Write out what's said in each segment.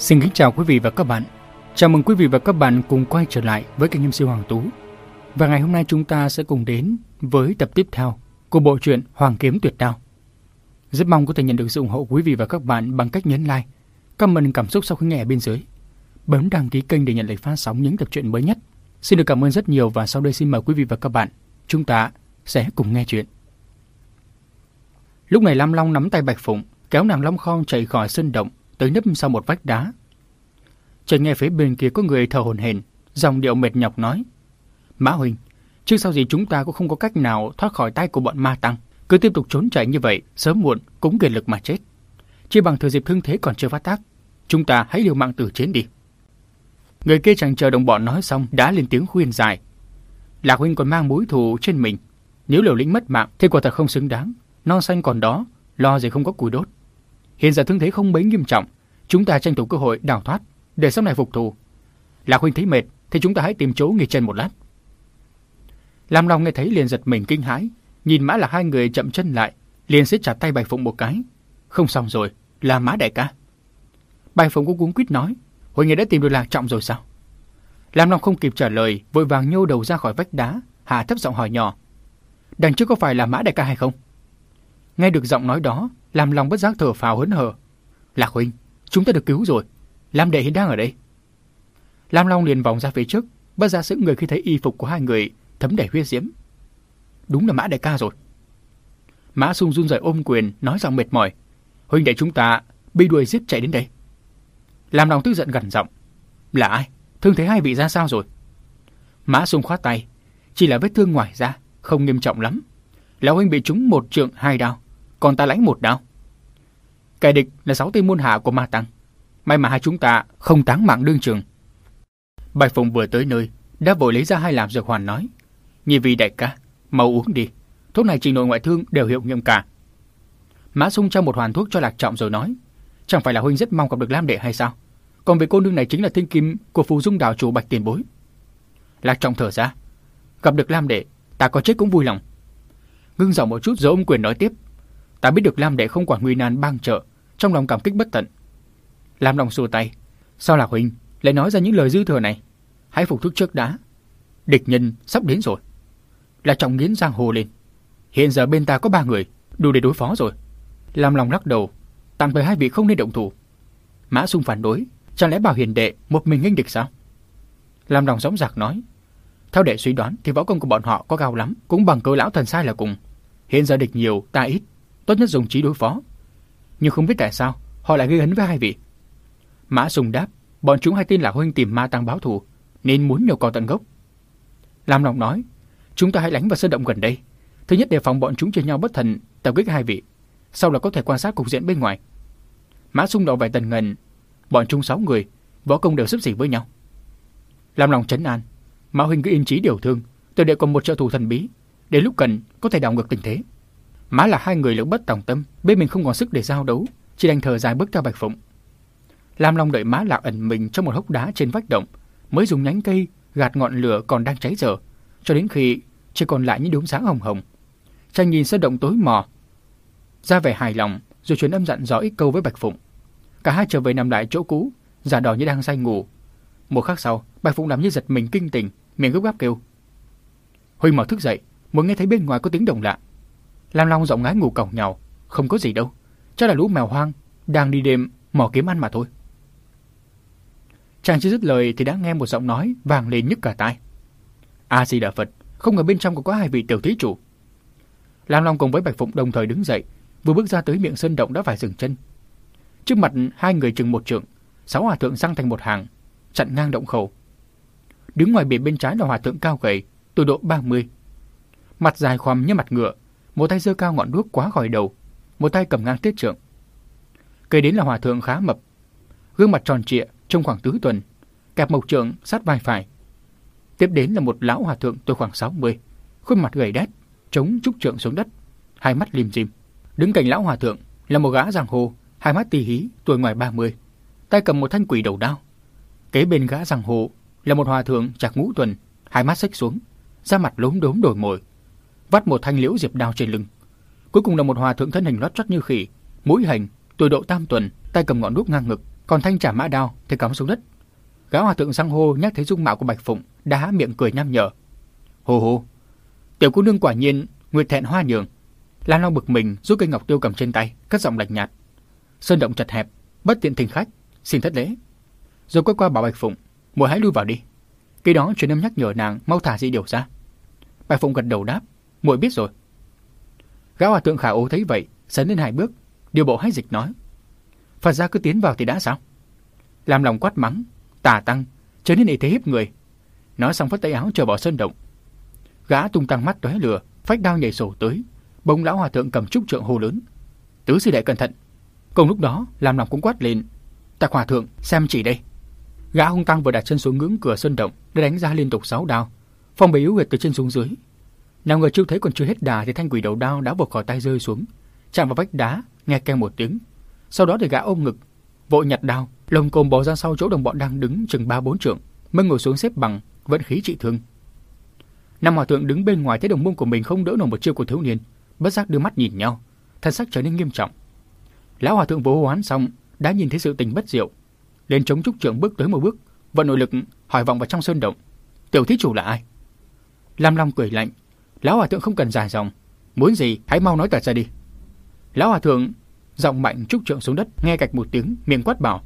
Xin kính chào quý vị và các bạn. Chào mừng quý vị và các bạn cùng quay trở lại với kênh MC Hoàng Tú. Và ngày hôm nay chúng ta sẽ cùng đến với tập tiếp theo của bộ truyện Hoàng Kiếm Tuyệt Đao. Rất mong có thể nhận được sự ủng hộ quý vị và các bạn bằng cách nhấn like, comment cảm xúc sau khi nghe ở bên dưới. Bấm đăng ký kênh để nhận lịch phát sóng những tập truyện mới nhất. Xin được cảm ơn rất nhiều và sau đây xin mời quý vị và các bạn chúng ta sẽ cùng nghe chuyện. Lúc này Lam Long nắm tay Bạch Phụng, kéo nàng Long Khong chạy khỏi sân động, tới nấp sau một vách đá. Chợt nghe phía bên kia có người thở hổn hển, dòng điệu mệt nhọc nói: "Mã huynh, chứ sao gì chúng ta cũng không có cách nào thoát khỏi tay của bọn ma tăng, cứ tiếp tục trốn chạy như vậy, sớm muộn cũng kiệt lực mà chết. Chỉ bằng thừa dịp thương thế còn chưa phát tác, chúng ta hãy liều mạng tử chiến đi." Người kia chẳng chờ đồng bọn nói xong đã lên tiếng khuyên giải. Lạc huynh còn mang mối thù trên mình, nếu liều lĩnh mất mạng thì quả thật không xứng đáng, non xanh còn đó, lo gì không có củi đốt. Hiện giờ thương thế không mấy nghiêm trọng, chúng ta tranh thủ cơ hội đào thoát để sau này phục thù. Lạc huynh thấy mệt thì chúng ta hãy tìm chỗ nghỉ chân một lát. Lam Long nghe thấy liền giật mình kinh hãi, nhìn mã là hai người chậm chân lại, liền siết chặt tay Bạch Phụng một cái. Không xong rồi, là mã đại ca. Bạch Phụng cũng cuống quýt nói, hồi ngày đã tìm được Lạc Trọng rồi sao? Lam Long không kịp trả lời, vội vàng nhô đầu ra khỏi vách đá, hạ thấp giọng hỏi nhỏ. Đằng trước có phải là mã đại ca hay không? Nghe được giọng nói đó, làm lòng bất giác thở phào hớn hở. Lạc huynh, chúng ta được cứu rồi. Lam đệ hiện đang ở đây. Lam Long liền vòng ra phía trước, bất ra sững người khi thấy y phục của hai người thấm đầy huyết diễm. Đúng là Mã đại ca rồi. Mã Sung run rẩy ôm quyền, nói giọng mệt mỏi. Huynh đệ chúng ta bị đuổi giết chạy đến đây. Lam Long tức giận gần giọng. Là ai? Thương thế hai vị ra sao rồi? Mã Sung khoát tay. Chỉ là vết thương ngoài da, không nghiêm trọng lắm. Lão huynh bị trúng một trượng hai đao còn ta lãnh một đao. Kẻ địch là sáu tên môn hạ của ma tăng. May mà hai chúng ta không táng mạng đương trường. Bạch Phụng vừa tới nơi, đã vội lấy ra hai làm dược hoàn nói. Nhị vị đại ca, mau uống đi. Thuốc này trình nội ngoại thương đều hiệu nghiệm cả. Mã Sung cho một hoàn thuốc cho Lạc Trọng rồi nói. Chẳng phải là huynh rất mong gặp được Lam Đệ hay sao? Còn về cô nương này chính là thiên kim của phù dung đảo chủ Bạch Tiền Bối. Lạc Trọng thở ra. Gặp được Lam Đệ, ta có chết cũng vui lòng. Ngưng giọng một chút rồi ông quyền nói tiếp. Ta biết được Lam đệ không quản nguy nan bang trợ, trong lòng cảm kích bất tận. Lam Long xua tay. Sao Lạc Huynh lại nói ra những lời dư thừa này? Hãy phục thức trước đã. Địch nhân sắp đến rồi. Là trọng nghiến giang hồ lên. Hiện giờ bên ta có ba người, đủ để đối phó rồi. Lam Long lắc đầu. Tạm thời hai vị không nên động thủ. Mã Sung phản đối. Chẳng lẽ bảo hiền đệ một mình nghênh địch sao? Lam Long giống giặc nói. Theo đệ suy đoán thì võ công của bọn họ có cao lắm, cũng bằng cơ lão thần sai là cùng. Hiện giờ địch nhiều, ta ít, tốt nhất dùng trí đối phó. Nhưng không biết tại sao, họ lại gây hấn với hai vị. Mã Sùng đáp, bọn chúng hay tin là huynh tìm ma tăng báo thù, nên muốn nhổ cỏ tận gốc. Lam Long nói, chúng ta hãy lánh vào sơn động gần đây. Thứ nhất đề phòng bọn chúng chơi nhau bất thần, tập kích hai vị. Sau là có thể quan sát cục diện bên ngoài. Mã Sùng đọc vài tần ngần, bọn chúng sáu người, võ công đều xấp xỉ với nhau. Lam Long chấn an, Mã huynh cứ yên trí điều thương, tôi đệ còn một trợ thủ thần bí, để lúc cần có thể đảo ngược tình thế. Má là hai người lưỡng bất tòng tâm, bên mình không còn sức để giao đấu, chỉ đành thở dài bước theo Bạch Phụng. Lam Long đợi má lạc ẩn mình trong một hốc đá trên vách động, mới dùng nhánh cây gạt ngọn lửa còn đang cháy dở, cho đến khi chỉ còn lại những đốm sáng hồng hồng. Chàng nhìn sơ động tối mò, ra vẻ hài lòng, rồi truyền âm dặn dò ít câu với Bạch Phụng. Cả hai trở về nằm lại chỗ cũ, giả đò như đang say ngủ. Một khắc sau, Bạch Phụng làm như giật mình kinh tỉnh, miệng gấp gáp kêu: "Huy mở thức dậy, muốn nghe thấy bên ngoài có tiếng động lạ." Lam Long giọng ngái ngủ cổng nhau, không có gì đâu, chắc là lũ mèo hoang đang đi đêm mò kiếm ăn mà thôi. Chàng chưa dứt lời thì đã nghe một giọng nói vang lên nhức cả tai. A Di Đà Phật, không ngờ bên trong còn có hai vị tiểu thí chủ. Lam Long cùng với Bạch Phụng đồng thời đứng dậy, vừa bước ra tới miệng sơn động đã phải dừng chân. Trước mặt hai người chừng một trượng, sáu hòa thượng sang thành một hàng, chặn ngang động khẩu. Đứng ngoài biển bên trái là hòa thượng cao gầy, tuổi độ 30. Mặt dài khoằm như mặt ngựa, một tay giơ cao ngọn đuốc quá khỏi đầu, một tay cầm ngang tiết trượng. Cây đến là hòa thượng khá mập, gương mặt tròn trịa, trong khoảng tứ tuần, kẹp mộc trượng sát vai phải. Tiếp đến là một lão hòa thượng tuổi khoảng 60, khuôn mặt gầy đét, chống trúc trượng xuống đất, hai mắt lim dim. Đứng cạnh lão hòa thượng là một gã giang hồ, hai mắt tì hí, tuổi ngoài 30, tay cầm một thanh quỷ đầu đao. Kế bên gã giang hồ là một hòa thượng chạc ngũ tuần, hai mắt xích xuống, da mặt lốm đốm đổi mồi, vắt một thanh liễu diệp đao trên lưng. Cuối cùng là một hòa thượng thân hình lót choắt như khỉ, mũi hành, tuổi độ tam tuần, tay cầm ngọn đuốc ngang ngực, Còn thanh trả mã đao thì cắm xuống đất. Gã hòa thượng sang hô nhắc thấy dung mạo của Bạch Phụng đã há miệng cười nham nhở. hô hô. tiểu cô nương quả nhiên nguyệt thẹn hoa nhường. Lan Long bực mình rút cây ngọc tiêu cầm trên tay, cất giọng lạnh nhạt. Sơn động chật hẹp, bất tiện thỉnh khách, xin thất lễ. Rồi quay qua bảo Bạch Phụng, muội hãy lui vào đi. Khi đó truyền âm nhắc nhở nàng mau thả dị điều ra. Bạch Phụng gật đầu đáp, muội biết rồi. Gã hòa thượng khả ố thấy vậy, sấn lên hai bước, điều bộ hách dịch nói. Phật gia cứ tiến vào thì đã sao? Làm lòng quát mắng, tà tăng, trở nên ý thế hiếp người. Nói xong phất tay áo chờ bỏ sơn động. Gã tung tăng mắt tóe lửa, phách đao nhảy sổ tới, bông lão hòa thượng cầm trúc trượng hô lớn. Tứ sư đệ cẩn thận. Cùng lúc đó, làm lòng cũng quát lên. Tạc hòa thượng, xem chỉ đây. Gã hung tăng vừa đặt chân xuống ngưỡng cửa sơn động để đánh ra liên tục sáu đao. Phong bế yếu huyệt từ trên xuống dưới. Nào ngờ chưa thấy còn chưa hết đà thì thanh quỷ đầu đao đã vụt khỏi tay rơi xuống, chạm vào vách đá, nghe keng một tiếng. Sau đó thì gã ôm ngực, vội nhặt đao, lồng cồm bò ra sau chỗ đồng bọn đang đứng chừng ba bốn trượng, mới ngồi xuống xếp bằng, vận khí trị thương. Năm hòa thượng đứng bên ngoài thấy đồng môn của mình không đỡ nổi một chiêu của thiếu niên, bất giác đưa mắt nhìn nhau, thân sắc trở nên nghiêm trọng. Lão hòa thượng vô hoán xong, đã nhìn thấy sự tình bất diệu, lên chống trúc trưởng bước tới một bước, vận nội lực hỏi vọng vào trong sơn động. Tiểu thí chủ là ai? Lam Long cười lạnh, lão hòa thượng không cần dài dòng, muốn gì hãy mau nói tật ra đi. Lão hòa thượng giọng mạnh trúc trượng xuống đất, nghe cạch một tiếng, miệng quát bảo: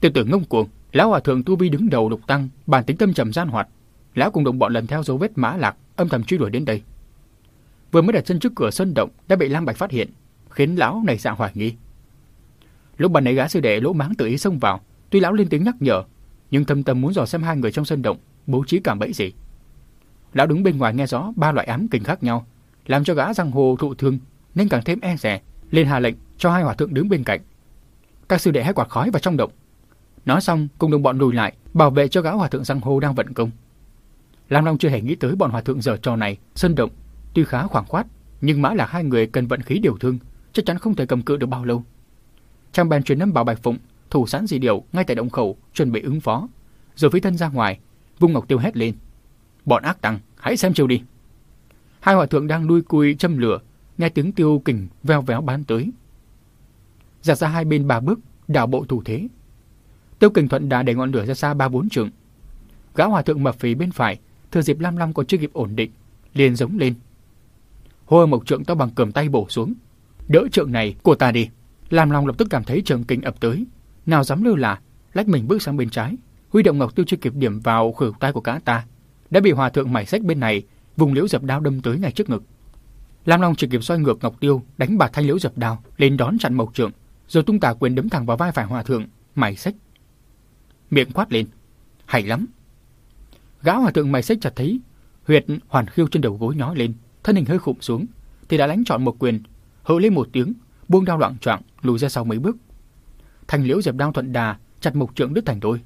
"Tiểu tử ngông cuồng!" Lão hòa thượng tu vi đứng đầu lục tăng, bản tính tâm trầm gian hoạt, lão cùng đồng bọn lần theo dấu vết mã lạc, âm thầm truy đuổi đến đây. Vừa mới đặt chân trước cửa sân động đã bị Lam Bạch phát hiện, khiến lão này dạng hoài nghi. Lúc bàn này gã sư đệ lỗ máng tự ý xông vào, tuy lão lên tiếng nhắc nhở, nhưng thâm tâm muốn dò xem hai người trong sân động bố trí cảm bẫy gì. Lão đứng bên ngoài nghe rõ ba loại ám kình khác nhau, làm cho gã răng hồ thụ thương nên càng thêm e dè, lên hạ lệnh cho hai hòa thượng đứng bên cạnh. Các sư đệ hãy quạt khói vào trong động. Nói xong, cùng đồng bọn lùi lại, bảo vệ cho gã hòa thượng răng hô đang vận công. Lam Long chưa hề nghĩ tới bọn hòa thượng giờ trò này, sân động tuy khá khoảng khoát, nhưng mã là hai người cần vận khí điều thương, chắc chắn không thể cầm cự được bao lâu. Trang bèn truyền âm bảo Bạch Phụng, thủ sẵn dị điều ngay tại động khẩu, chuẩn bị ứng phó. Rồi phi thân ra ngoài, vung ngọc tiêu hét lên: "Bọn ác tăng, hãy xem chiều đi!" Hai hòa thượng đang lui cui châm lửa, nghe tiếng tiêu kình veo véo bán tới. Giặt ra hai bên ba bước, đảo bộ thủ thế. Tiêu kình thuận đã đẩy ngọn lửa ra xa ba bốn trượng. Gã hòa thượng mập phì bên phải, thừa dịp Lam Lam còn chưa kịp ổn định, liền giống lên. Hôi một trượng to bằng cầm tay bổ xuống. Đỡ trượng này của ta đi. Lam Long lập tức cảm thấy trường kình ập tới, nào dám lơ là, lách mình bước sang bên trái, huy động ngọc tiêu chưa kịp điểm vào khuỷu tay của cả ta, đã bị hòa thượng mải sách bên này vùng liễu dập đao đâm tới ngay trước ngực. Lam Long chỉ kịp xoay ngược ngọc tiêu, đánh bạt thanh liễu dập đao lên đón chặn mộc trượng, rồi tung tà quyền đấm thẳng vào vai phải hòa thượng, mải sách. Miệng quát lên, hay lắm. Gã hòa thượng mải sách chặt thấy huyệt hoàn khiêu trên đầu gối nhói lên, thân hình hơi khụm xuống, thì đã đánh chọn một quyền, hự lên một tiếng, buông đao loạn choạng lùi ra sau mấy bước. thanh liễu dập đao thuận đà, chặt mộc trượng đứt thành đôi.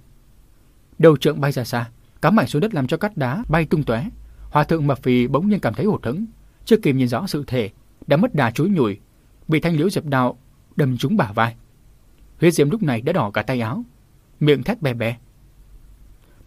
Đầu trượng bay ra xa, cắm mạnh xuống đất làm cho cát đá bay tung tóe. Hòa thượng mập phì bỗng nhiên cảm thấy hụt hẫng, chưa kịp nhìn rõ sự thể, đã mất đà chuối nhủi, bị thanh liễu dập đạo đâm trúng bả vai. Huyết diễm lúc này đã đỏ cả tay áo, miệng thét bè bè.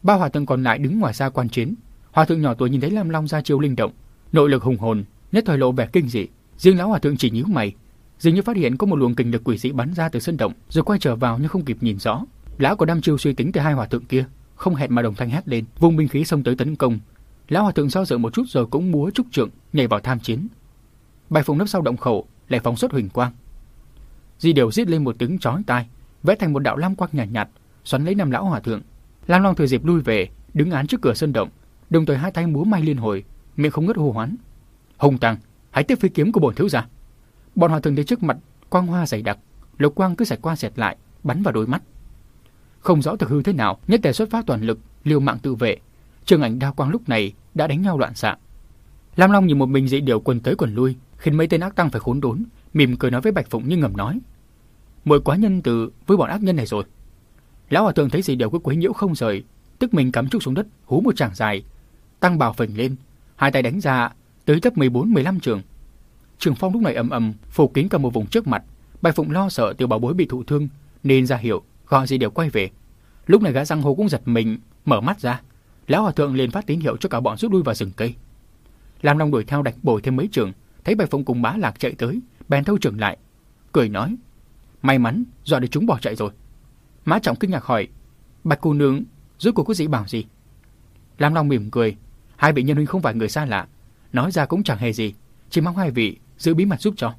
Ba hòa thượng còn lại đứng ngoài xa quan chiến. Hòa thượng nhỏ tuổi nhìn thấy Lam Long ra chiêu linh động, nội lực hùng hồn, nhất thời lộ vẻ kinh dị. Riêng lão hòa thượng chỉ nhíu mày, dường như phát hiện có một luồng kình lực quỷ dị bắn ra từ sân động, rồi quay trở vào nhưng không kịp nhìn rõ. Lão có đăm chiêu suy tính từ hai hòa thượng kia, không hẹn mà đồng thanh hét lên, vung binh khí xông tới tấn công. Lão hòa thượng do dự một chút rồi cũng múa trúc trượng nhảy vào tham chiến. Bài phùng nấp sau động khẩu lại phóng xuất huỳnh quang. Di điều giết lên một tiếng chói tai, vẽ thành một đạo lam quang nhạt nhạt, xoắn lấy năm lão hòa thượng. Lam Long thừa dịp lui về, đứng án trước cửa sân động, đồng thời hai tay múa may liên hồi, miệng không ngớt hô hoán. Hùng Tăng, hãy tiếp phi kiếm của bổn thiếu gia. Bọn hòa thượng thấy trước mặt quang hoa dày đặc, lục quang cứ xẹt qua xẹt lại, bắn vào đôi mắt. Không rõ thực hư thế nào, nhất tề xuất phát toàn lực, liều mạng tự vệ. Trường ảnh đao quang lúc này đã đánh nhau loạn xạ. Lam Long nhìn một mình dị điều quần tới quần lui, khiến mấy tên ác tăng phải khốn đốn, mỉm cười nói với Bạch Phụng như ngầm nói: "Muội quá nhân từ với bọn ác nhân này rồi." Lão hòa thượng thấy gì đều cứ quấy nhiễu không rời, tức mình cắm trúc xuống đất, hú một tràng dài, tăng bào phình lên, hai tay đánh ra tới tấp 14-15 trường. Trường phong lúc này ầm ầm phủ kín cả một vùng trước mặt, Bạch Phụng lo sợ tiểu bảo bối bị thụ thương nên ra hiệu gọi gì đều quay về. Lúc này gã răng hô cũng giật mình, mở mắt ra. Lão hòa thượng liền phát tín hiệu cho cả bọn rút lui vào rừng cây. Lam Long đuổi theo đạch bồi thêm mấy trường, thấy Bạch Phụng cùng Bá Lạc chạy tới, bèn thâu trường lại, cười nói: "May mắn, dọa được chúng bỏ chạy rồi." Mã Trọng kinh ngạc hỏi, Bạch cô nương, rốt cuộc có gì bảo gì? Lam Long mỉm cười, hai vị nhân huynh không phải người xa lạ, nói ra cũng chẳng hề gì, chỉ mong hai vị giữ bí mật giúp cho.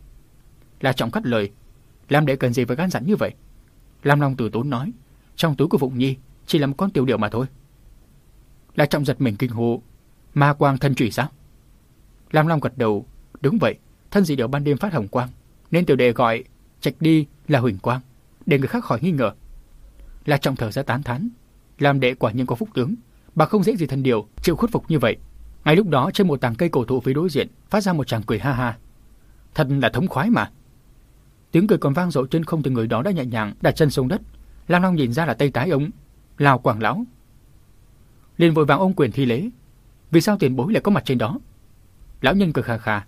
La Trọng cắt lời, Lam đệ cần gì phải gan dặn như vậy? Lam Long từ tốn nói, trong túi của Phụng Nhi chỉ là một con tiểu điệu mà thôi. La Trọng giật mình kinh hô, ma quang thân trụy sao? Lam Long gật đầu, đúng vậy, thân dị điệu ban đêm phát hồng quang, nên tiểu đệ gọi trạch đi là huỳnh quang, để người khác khỏi nghi ngờ. La Trọng thở ra tán thán, làm đệ quả nhiên có phúc tướng, bà không dễ gì thân điều chịu khuất phục như vậy. Ngay lúc đó trên một tàng cây cổ thụ phía đối diện phát ra một tràng cười ha ha. Thật là thống khoái mà. Tiếng cười còn vang dội trên không từ người đó đã nhẹ nhàng đặt chân xuống đất. Lam Long nhìn ra là tay tái ông, Lào Quảng Lão. liền vội vàng ôm quyền thi lễ. Vì sao tiền bối lại có mặt trên đó? Lão nhân cười khà khà.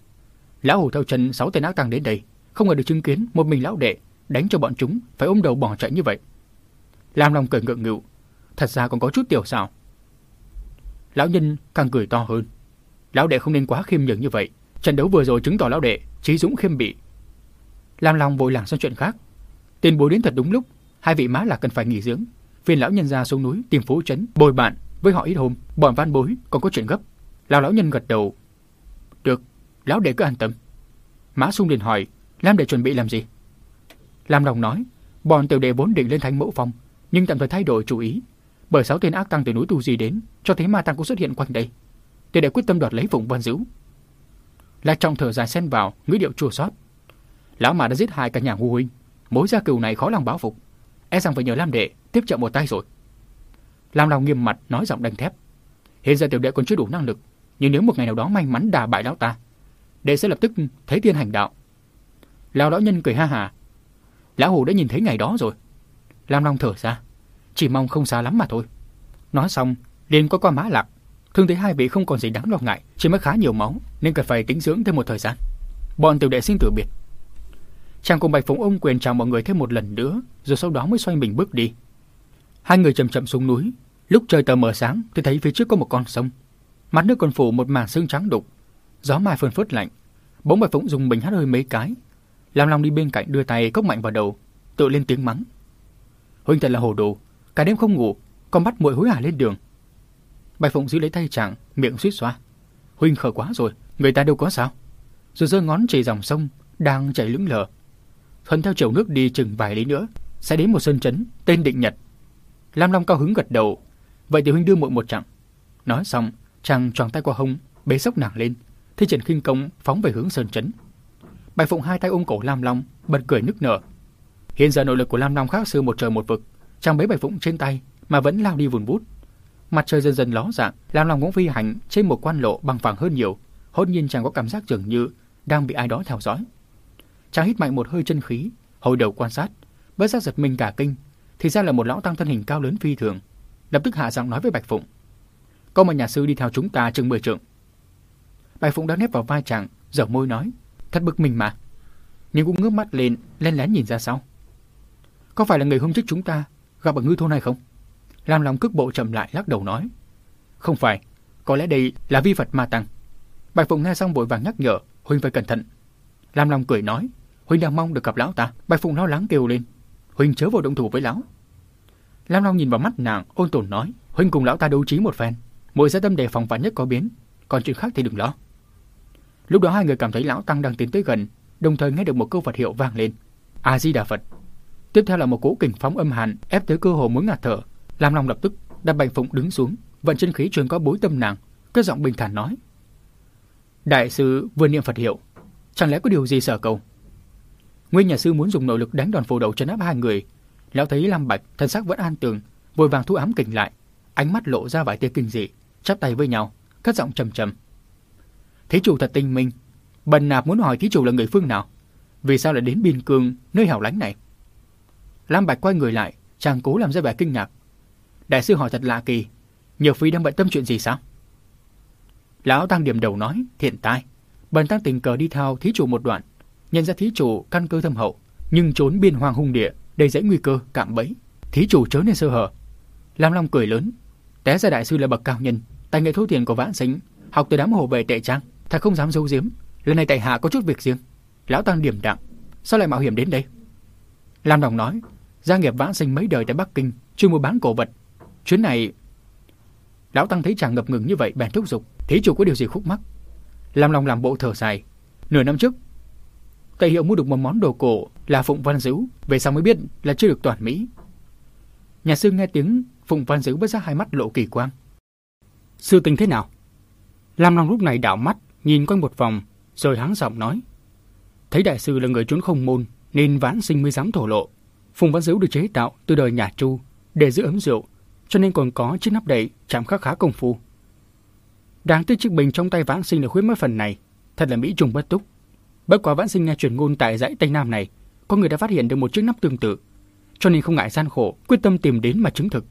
Lão hủ theo chân sáu tên ác tăng đến đây, không ngờ được chứng kiến một mình lão đệ đánh cho bọn chúng phải ôm đầu bỏ chạy như vậy. Lam Long cười ngượng nghịu, thật ra còn có chút tiểu xảo. Lão nhân càng cười to hơn. Lão đệ không nên quá khiêm nhường như vậy. Trận đấu vừa rồi chứng tỏ lão đệ trí dũng khiêm bị. Lam Long vội lảng sang chuyện khác. Tiền bối đến thật đúng lúc, hai vị má là cần phải nghỉ dưỡng. Phiền lão nhân ra xuống núi tìm phố trấn bồi bạn với họ ít hôm, bọn văn bối còn có chuyện gấp. Lão lão nhân gật đầu. Được, lão đệ cứ an tâm. Mã Sung liền hỏi, Lam đệ chuẩn bị làm gì? Lam Long nói, bọn tiểu đệ vốn định lên thánh mẫu phong, nhưng tạm thời thay đổi chủ ý, bởi sáu tên ác tăng từ núi tu gì đến, cho thấy ma tăng cũng xuất hiện quanh đây. Tiểu đệ quyết tâm đoạt lấy vùng văn dữ. Lại trong thở dài xen vào, ngữ điệu chua xót. Lão mà đã giết hai cả nhà ngu huynh, mối gia cừu này khó lòng báo phục, e rằng phải nhờ Lam đệ tiếp trợ một tay rồi. Lam Long nghiêm mặt nói giọng đanh thép. Hiện giờ tiểu đệ còn chưa đủ năng lực, nhưng nếu một ngày nào đó may mắn đả bại lão ta, đệ sẽ lập tức thấy tiên hành đạo. Lão lão nhân cười ha hà. Lão hủ đã nhìn thấy ngày đó rồi. Lam Long thở ra, chỉ mong không xa lắm mà thôi. Nói xong, liền có qua mã lạc. Thương thấy hai vị không còn gì đáng lo ngại, chỉ mới khá nhiều máu nên cần phải tính dưỡng thêm một thời gian. Bọn tiểu đệ xin từ biệt. Chàng cùng Bạch Phụng ôm quyền chào mọi người thêm một lần nữa, rồi sau đó mới xoay mình bước đi. Hai người chậm chậm xuống núi. Lúc trời tờ mờ sáng thì thấy phía trước có một con sông. Mặt nước còn phủ một màn sương trắng đục. Gió mai phơn phớt lạnh. Bỗng Bạch Phụng dùng mình hắt hơi mấy cái. Lam Long đi bên cạnh đưa tay cốc mạnh vào đầu, tự lên tiếng mắng. Huynh thật là hồ đồ, cả đêm không ngủ, còn bắt muội hối hả lên đường. Bạch Phụng giữ lấy tay chàng, miệng suýt xoa. Huynh khờ quá rồi, người ta đâu có sao. Rồi giơ ngón chỉ dòng sông đang chảy lững lờ. Thuận theo chiều nước đi chừng vài lý nữa, sẽ đến một sơn trấn tên Định Nhật. Lam Long cao hứng gật đầu, vậy thì huynh đưa muội một chặng. Nói xong, chàng tròn tay qua hông, bế sốc nàng lên, thi triển khinh công phóng về hướng sơn trấn. Bạch Phụng hai tay ôm cổ Lam Long, bật cười nức nở. Hiện giờ nội lực của Lam Long khác xưa một trời một vực, chàng bế Bạch Phụng trên tay mà vẫn lao đi vùn vút. Mặt trời dần dần ló dạng, Lam Long cũng phi hành trên một quan lộ bằng phẳng hơn nhiều. Hốt nhiên chàng có cảm giác dường như đang bị ai đó theo dõi. Chàng hít mạnh một hơi chân khí, hồi đầu quan sát, bất giác giật mình cả kinh, thì ra là một lão tăng thân hình cao lớn phi thường, lập tức hạ giọng nói với Bạch Phụng: "Có một nhà sư đi theo chúng ta chừng mười trượng." Bạch Phụng đã nép vào vai chàng, dở môi nói: Thật bực mình mà. Nhưng cũng ngước mắt lên, len lén nhìn ra sau. Có phải là người hôm trước chúng ta gặp ở ngư thôn này không? Lam Long cước bộ chậm lại lắc đầu nói. Không phải, có lẽ đây là vi Phật ma tăng. Bạch Phụng nghe xong vội vàng nhắc nhở, Huynh phải cẩn thận. Lam Long cười nói, Huynh đang mong được gặp lão ta. Bạch Phụng lo lắng kêu lên, Huynh chớ vào động thủ với lão. Lam Long nhìn vào mắt nàng, ôn tồn nói, Huynh cùng lão ta đấu trí một phen, mỗi gia tâm đề phòng vạn nhất có biến, còn chuyện khác thì đừng lo. Lúc đó hai người cảm thấy lão tăng đang tiến tới gần, đồng thời nghe được một câu Phật hiệu vang lên. A Di Đà Phật. Tiếp theo là một cỗ kình phóng âm hàn ép tới cơ hồ muốn ngạt thở. Lam Long lập tức đặt Bạch Phụng đứng xuống, vận chân khí truyền có bối tâm nàng, cất giọng bình thản nói: Đại sư vừa niệm Phật hiệu, chẳng lẽ có điều gì sợ cầu? Nguyên nhà sư muốn dùng nội lực đánh đòn phù đầu trấn áp hai người, lão thấy Lam Bạch thân xác vẫn an tường, vội vàng thu ám kình lại, ánh mắt lộ ra vài tia kinh dị, chắp tay với nhau, cất giọng trầm trầm. Thí chủ thật tinh minh. Bần nạp muốn hỏi thí chủ là người phương nào? Vì sao lại đến biên cương, nơi hẻo lánh này? Lam Bạch quay người lại, chàng cố làm ra vẻ kinh ngạc. Đại sư hỏi thật lạ kỳ, nhiều phi đang bận tâm chuyện gì sao? Lão Tăng điểm đầu nói, thiện tai. Bần Tăng tình cờ đi theo thí chủ một đoạn, nhận ra thí chủ căn cơ thâm hậu, nhưng trốn biên hoàng hung địa, đầy dãy nguy cơ, cạm bẫy. Thí chủ chớ nên sơ hở. Lam Long cười lớn, té ra đại sư là bậc cao nhân, tài nghệ thấu tiền của vãn sinh, học từ đám hồ bề tệ trang, Thật không dám giấu giếm, lần này tại hạ có chút việc riêng. Lão tăng điểm đạm, sao lại mạo hiểm đến đây? Lam Đồng nói, Gia nghiệp vãn sinh mấy đời tại Bắc Kinh, chuyên mua bán cổ vật. Chuyến này... Lão Tăng thấy chàng ngập ngừng như vậy bèn thúc giục, thí chủ có điều gì khúc mắc. lam long làm bộ thở dài. Nửa năm trước, tại Hiệu mua được một món đồ cổ là Phụng Văn Dữ, về sau mới biết là chưa được toàn Mỹ. Nhà sư nghe tiếng Phụng Văn Dữ bất giác hai mắt lộ kỳ quang. Sư tình thế nào? Lam Long lúc này đảo mắt, nhìn quanh một vòng, rồi hắng giọng nói. Thấy đại sư là người trốn không môn, nên vãn sinh mới dám thổ lộ. Phùng Văn Dữ được chế tạo từ đời nhà Chu để giữ ấm rượu, cho nên còn có chiếc nắp đậy chạm khắc khá công phu. Đáng tiếc chiếc bình trong tay vãn sinh được khuyết mất phần này, thật là mỹ trùng bất túc. Bất quá vãn sinh nghe truyền ngôn tại dãy Tây Nam này, có người đã phát hiện được một chiếc nắp tương tự, cho nên không ngại gian khổ, quyết tâm tìm đến mà chứng thực.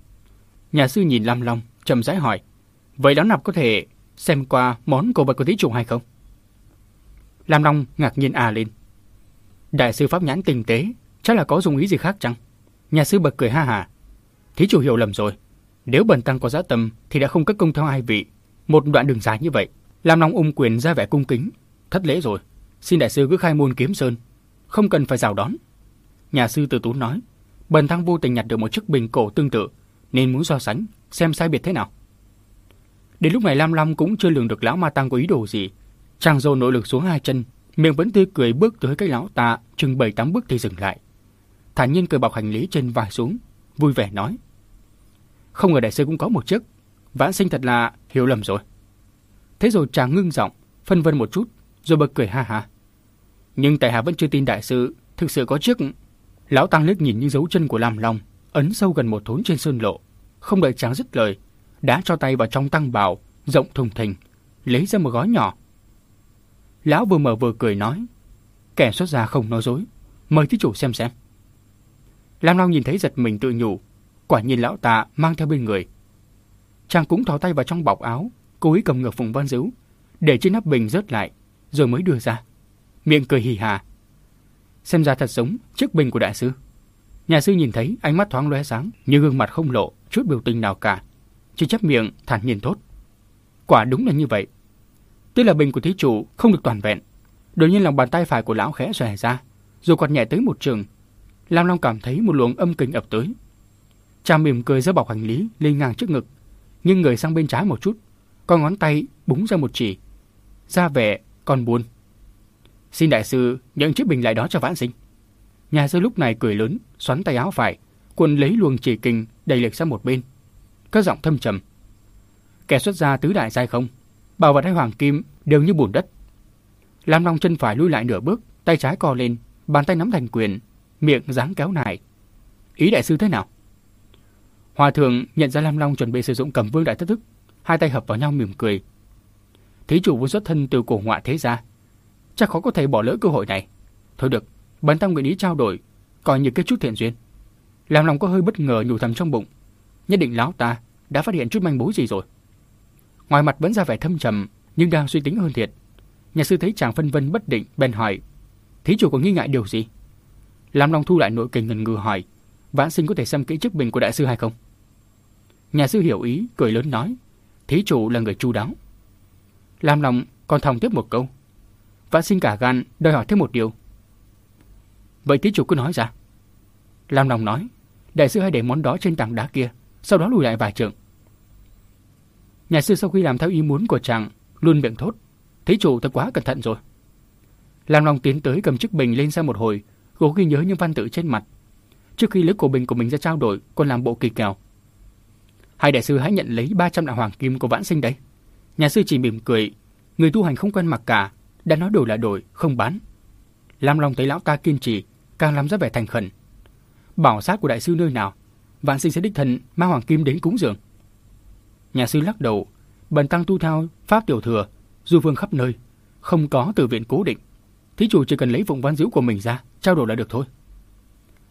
Nhà sư nhìn Lam Long, chậm rãi hỏi, vậy đó nắp có thể xem qua món cổ vật của thí chủ hay không? Lam Long ngạc nhiên à lên. Đại sư pháp nhãn tinh tế, chắc là có dùng ý gì khác chăng? Nhà sư bật cười ha hà. Thí chủ hiểu lầm rồi. Nếu bần tăng có giá tâm thì đã không cất công theo hai vị. Một đoạn đường dài như vậy, Lam Long ung quyền ra vẻ cung kính. Thất lễ rồi. Xin đại sư cứ khai môn kiếm sơn. Không cần phải rào đón. Nhà sư từ tú nói. Bần tăng vô tình nhặt được một chiếc bình cổ tương tự, nên muốn so sánh, xem sai biệt thế nào. Đến lúc này Lam Lam cũng chưa lường được lão ma tăng có ý đồ gì. Chàng dồn nội lực xuống hai chân, miệng vẫn tươi cười bước tới cái lão ta, chừng bảy tám bước thì dừng lại. Thản nhiên cười bọc hành lý trên vai xuống, vui vẻ nói. Không ngờ đại sư cũng có một chiếc, vãn sinh thật là hiểu lầm rồi. Thế rồi chàng ngưng giọng, phân vân một chút, rồi bật cười ha ha. Nhưng tại hạ vẫn chưa tin đại sư thực sự có chiếc. Lão tăng liếc nhìn những dấu chân của Lam Long, ấn sâu gần một thốn trên sơn lộ, không đợi chàng dứt lời, đã cho tay vào trong tăng bào rộng thùng thình, lấy ra một gói nhỏ. Lão vừa mở vừa cười nói, kẻ xuất gia không nói dối, mời thí chủ xem xem. Lam Long nhìn thấy giật mình tự nhủ, quả nhiên lão tạ mang theo bên người. Chàng cũng thò tay vào trong bọc áo, cố ý cầm ngược Phùng Văn Dữ, để trên nắp bình rớt lại, rồi mới đưa ra. Miệng cười hì hà. Xem ra thật giống chiếc bình của đại sư. Nhà sư nhìn thấy ánh mắt thoáng lóe sáng, nhưng gương mặt không lộ chút biểu tình nào cả, chỉ chắp miệng thản nhiên tốt. Quả đúng là như vậy. Tuy là bình của thí chủ không được toàn vẹn, đột nhiên lòng bàn tay phải của lão khẽ xòe ra, rồi quạt nhẹ tới một trường. Lam Long cảm thấy một luồng âm kinh ập tới. Chàng mỉm cười giơ bọc hành lý lên ngang trước ngực, nhưng người sang bên trái một chút, con ngón tay búng ra một chỉ. Ra vẻ con buồn. Xin đại sư nhận chiếc bình lại đó cho vãn sinh. Nhà sư lúc này cười lớn, xoắn tay áo phải, quần lấy luồng chỉ kình đầy lực sang một bên. Các giọng thâm trầm. Kẻ xuất gia tứ đại sai không, bảo vật hay hoàng kim đều như bùn đất. Lam Long chân phải lui lại nửa bước, tay trái co lên, bàn tay nắm thành quyền, miệng dáng kéo nải. Ý đại sư thế nào? Hòa thượng nhận ra Lam Long chuẩn bị sử dụng cầm vương đại thất thức, hai tay hợp vào nhau mỉm cười. Thí chủ vốn xuất thân từ cổ ngoại thế gia, chắc khó có thể bỏ lỡ cơ hội này. Thôi được, bản tâm nguyện ý trao đổi, coi như kết chút thiện duyên. làm lòng có hơi bất ngờ nhủ thầm trong bụng, nhất định lão ta đã phát hiện chút manh mối gì rồi. Ngoài mặt vẫn ra vẻ thâm trầm, nhưng đang suy tính hơn thiệt. Nhà sư thấy chàng phân vân bất định, bèn hỏi: "Thí chủ có nghi ngại điều gì?" làm lòng thu lại nội kình ngần ngừ hỏi: "Vãn sinh có thể xem kỹ chức bình của đại sư hay không?" Nhà sư hiểu ý, cười lớn nói: "Thí chủ là người chu đáo." Lam Long còn thòng tiếp một câu: "Vãn sinh cả gan đòi hỏi thêm một điều." "Vậy thí chủ cứ nói ra." Lam Long nói: "Đại sư hãy để món đó trên tảng đá kia, sau đó lùi lại vài trượng." Nhà sư sau khi làm theo ý muốn của chàng, luôn miệng thốt: "Thí chủ thật quá cẩn thận rồi." Lam Long tiến tới cầm chiếc bình lên xem một hồi, cố ghi nhớ những văn tự trên mặt. Trước khi lấy cổ bình của mình ra trao đổi, còn làm bộ kỳ kèo. Hai đại sư hãy nhận lấy 300 đạo hoàng kim của vãn sinh đấy. Nhà sư chỉ mỉm cười, người tu hành không quen mặc cả, đã nói đổi là đổi, không bán. Lam Long thấy lão ta kiên trì, càng làm ra vẻ thành khẩn. Bảo sát của đại sư nơi nào, vãn sinh sẽ đích thân mang hoàng kim đến cúng dường. Nhà sư lắc đầu, bần tăng tu theo pháp tiểu thừa, du vương khắp nơi, không có từ viện cố định. Thí chủ chỉ cần lấy vùng văn diễu của mình ra, trao đổi là được thôi.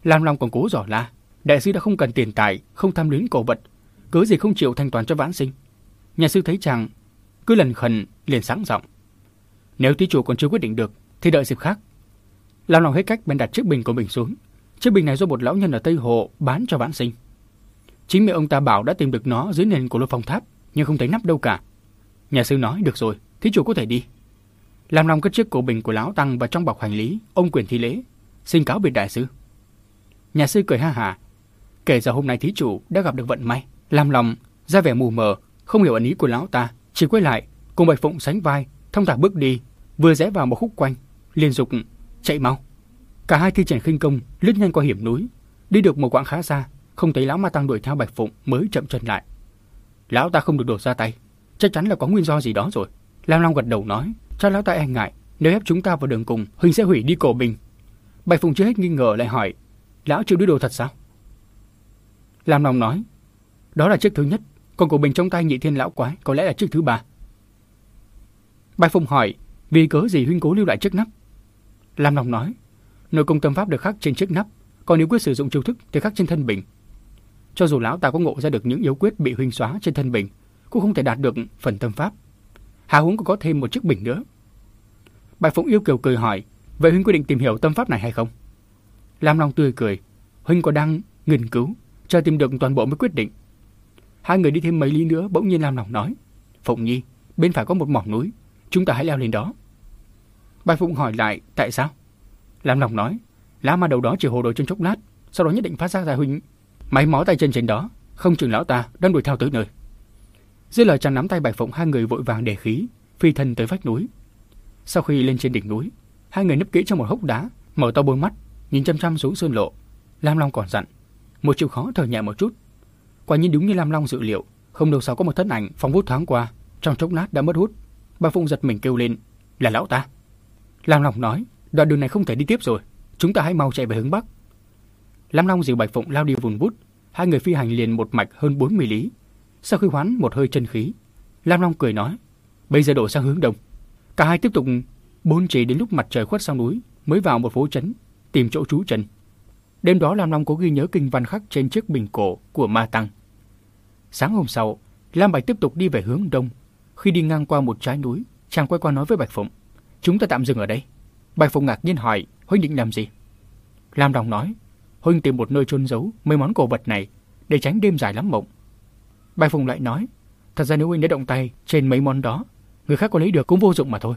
Lam Long còn cố giỏ la, đại sư đã không cần tiền tài, không tham luyến cổ vật, cớ gì không chịu thanh toán cho vãn sinh. Nhà sư thấy chàng cứ lần khẩn liền sáng giọng. Nếu thí chủ còn chưa quyết định được, thì đợi dịp khác. làm lòng hết cách bên đặt chiếc bình của mình xuống. Chiếc bình này do một lão nhân ở Tây Hồ bán cho vãn sinh. Chính miệng ông ta bảo đã tìm được nó dưới nền của lô phong tháp, nhưng không thấy nắp đâu cả. Nhà sư nói được rồi, thí chủ có thể đi. làm lòng cất chiếc cổ bình của lão tăng vào trong bọc hành lý, ông quyền thi lễ, xin cáo biệt đại sư. Nhà sư cười ha hả. Kể ra hôm nay thí chủ đã gặp được vận may, làm lòng, ra vẻ mù mờ, không hiểu ẩn ý của lão ta, chỉ quay lại, cùng Bạch Phụng sánh vai, thông thả bước đi, vừa rẽ vào một khúc quanh, liên dục chạy mau. Cả hai thi triển khinh công, lướt nhanh qua hiểm núi, đi được một quãng khá xa, không thấy lão ma tăng đuổi theo Bạch Phụng mới chậm chân lại. Lão ta không được đổ ra tay, chắc chắn là có nguyên do gì đó rồi. Lam Long gật đầu nói, cho lão ta e ngại, nếu ép chúng ta vào đường cùng, Huynh sẽ hủy đi cổ bình. Bạch Phụng chưa hết nghi ngờ lại hỏi, lão chịu đưa đồ thật sao? Lam Long nói, đó là chiếc thứ nhất, còn của bình trong tay nhị thiên lão quái có lẽ là chiếc thứ ba. Bạch Phụng hỏi, vì cớ gì Huynh cố lưu lại chiếc nắp? Lam Long nói, nội công tâm pháp được khắc trên chiếc nắp, còn nếu quyết sử dụng chiêu thức thì khắc trên thân bình. Cho dù lão ta có ngộ ra được những yếu quyết bị huynh xóa trên thân bình, cũng không thể đạt được phần tâm pháp. Hà huống có có thêm một chiếc bình nữa. Bạch Phụng yêu kiều cười hỏi, vậy huynh quyết định tìm hiểu tâm pháp này hay không? Lam Long tươi cười, huynh có đang nghiên cứu, chờ tìm được toàn bộ mới quyết định. Hai người đi thêm mấy lý nữa, bỗng nhiên Lam lòng nói, Phụng Nhi, bên phải có một mỏm núi, chúng ta hãy leo lên đó. Bạch Phụng hỏi lại, tại sao? Lam lòng nói, lá ma đầu đó chỉ hồ đồ trong chốc lát, sau đó nhất định phát ra ra huynh máy mó tay chân trên đó, không chừng lão ta đang đuổi theo tới nơi. Dưới lời chàng nắm tay Bạch Phụng hai người vội vàng đề khí, phi thân tới vách núi. Sau khi lên trên đỉnh núi, hai người nấp kỹ trong một hốc đá, mở to đôi mắt, nhìn chăm chăm xuống sơn lộ. Lam Long còn dặn, một chịu khó thở nhẹ một chút. Quả nhiên đúng như Lam Long dự liệu, không lâu sau có một thân ảnh phóng vút thoáng qua, trong chốc lát đã mất hút. Bà Phụng giật mình kêu lên, là lão ta. Lam Long nói, đoạn đường này không thể đi tiếp rồi, chúng ta hãy mau chạy về hướng bắc. Lam Long dìu Bạch Phụng lao đi vùn vút, hai người phi hành liền một mạch hơn 40 lý. Sau khi hoán một hơi chân khí, Lam Long cười nói, bây giờ đổ sang hướng đông. Cả hai tiếp tục bốn chỉ đến lúc mặt trời khuất sau núi mới vào một phố trấn tìm chỗ trú chân. Đêm đó Lam Long có ghi nhớ kinh văn khắc trên chiếc bình cổ của Ma Tăng. Sáng hôm sau, Lam Bạch tiếp tục đi về hướng đông. Khi đi ngang qua một trái núi, chàng quay qua nói với Bạch Phụng, chúng ta tạm dừng ở đây. Bạch Phụng ngạc nhiên hỏi, huynh định làm gì? Lam Đồng nói, huynh tìm một nơi chôn giấu mấy món cổ vật này để tránh đêm dài lắm mộng. Bạch Phụng lại nói, thật ra nếu huynh đã động tay trên mấy món đó, người khác có lấy được cũng vô dụng mà thôi.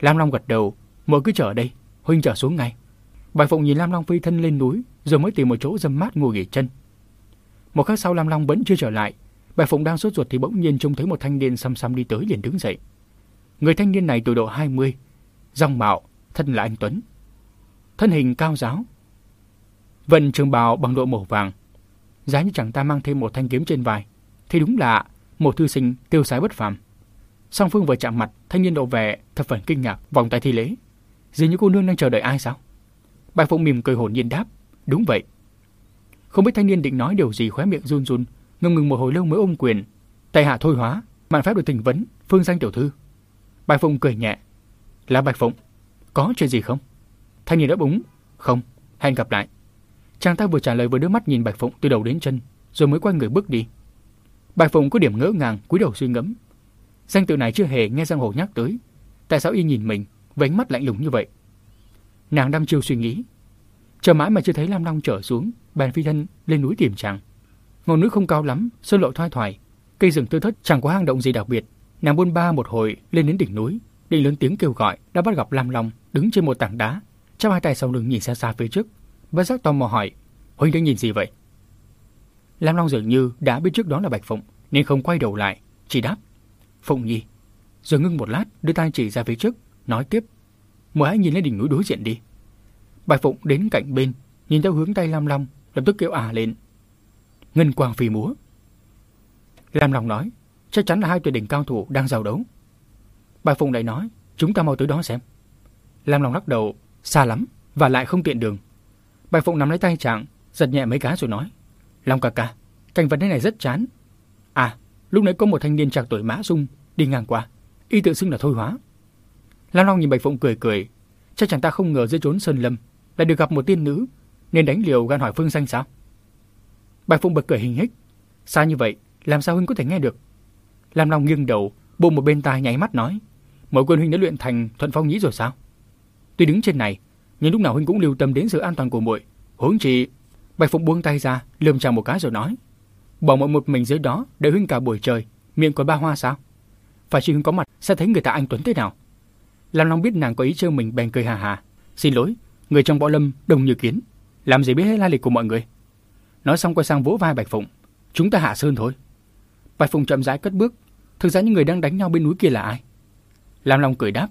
Lam Long gật đầu, mọi cứ chờ ở đây, huynh trở xuống ngay. Bạch Phụng nhìn Lam Long phi thân lên núi, rồi mới tìm một chỗ dâm mát ngồi nghỉ chân. Một khắc sau Lam Long vẫn chưa trở lại, Bạch Phụng đang sốt ruột thì bỗng nhiên trông thấy một thanh niên xăm xăm đi tới liền đứng dậy. Người thanh niên này tuổi độ 20, dòng mạo, thân là anh Tuấn. Thân hình cao giáo, vận trường bào bằng độ màu vàng. Giá như chẳng ta mang thêm một thanh kiếm trên vai, thì đúng là một thư sinh tiêu sái bất phàm. Song phương vừa chạm mặt, thanh niên độ vẻ thập phần kinh ngạc, vòng tay thi lễ. Dường như cô nương đang chờ đợi ai sao? Bạch Phụng mỉm cười hồn nhiên đáp, đúng vậy. Không biết thanh niên định nói điều gì khóe miệng run run, ngừng ngừng một hồi lâu mới ôm quyền. Tay hạ thôi hóa, mạn phép được thỉnh vấn, phương danh tiểu thư. Bạch Phụng cười nhẹ, là Bạch Phụng, có chuyện gì không? Thanh niên đáp úng, không, hẹn gặp lại. Chàng ta vừa trả lời vừa đưa mắt nhìn Bạch Phụng từ đầu đến chân, rồi mới quay người bước đi. Bạch Phụng có điểm ngỡ ngàng, cúi đầu suy ngẫm. Danh tự này chưa hề nghe Giang Hồ nhắc tới, tại sao y nhìn mình với ánh mắt lạnh lùng như vậy? Nàng đăm chiêu suy nghĩ, chờ mãi mà chưa thấy Lam Long trở xuống, bèn phi thân lên núi tìm chàng. Ngọn núi không cao lắm, sơn lộ thoai thoải, cây rừng tươi thớt chẳng có hang động gì đặc biệt. Nàng buôn ba một hồi lên đến đỉnh núi, định lớn tiếng kêu gọi, đã bắt gặp Lam Long đứng trên một tảng đá, chắp hai tay sau lưng nhìn xa xa phía trước, bất giác tò mò hỏi, huynh đang nhìn gì vậy? Lam Long dường như đã biết trước đó là Bạch Phụng, nên không quay đầu lại, chỉ đáp, Phụng Nhi. Rồi ngưng một lát, đưa tay chỉ ra phía trước, nói tiếp, mời hãy nhìn lên đỉnh núi đối diện đi. Bạch Phụng đến cạnh bên, nhìn theo hướng tay Lam Long, lập tức kêu à lên. Ngân quang phi múa. Lam Long nói, chắc chắn là hai tuyệt đỉnh cao thủ đang giao đấu. Bạch Phụng lại nói, chúng ta mau tới đó xem. Lam Long lắc đầu, xa lắm, và lại không tiện đường. Bạch Phụng nắm lấy tay chàng, giật nhẹ mấy cái rồi nói, Long ca ca, cảnh vật thế này rất chán. À, lúc nãy có một thanh niên trạc tuổi mã dung đi ngang qua, y tự xưng là thôi hóa. Lam Long nhìn Bạch Phụng cười cười, chắc chàng ta không ngờ dưới trốn sơn lâm lại được gặp một tiên nữ, nên đánh liều gan hỏi phương danh sao? Bạch Phụng bật cười hình hích, xa như vậy, làm sao huynh có thể nghe được? Lam Long nghiêng đầu, bộ một bên tai nháy mắt nói, mỗi quân huynh đã luyện thành thuận phong nhĩ rồi sao? Tuy đứng trên này, nhưng lúc nào huynh cũng lưu tâm đến sự an toàn của muội. Huống chi, Bạch Phụng buông tay ra, lườm chàng một cái rồi nói, bỏ mọi một mình dưới đó để huynh cả buổi trời, miệng còn ba hoa sao? Phải chỉ huynh có mặt sẽ thấy người ta anh tuấn thế nào? Lam Long biết nàng có ý chơi mình bèn cười hà hà. Xin lỗi, người trong võ lâm đông như kiến làm gì biết hết lai lịch của mọi người. Nói xong quay sang vỗ vai Bạch Phụng. Chúng ta hạ sơn thôi. Bạch Phụng chậm rãi cất bước. Thực ra những người đang đánh nhau bên núi kia là ai? Lam Long cười đáp.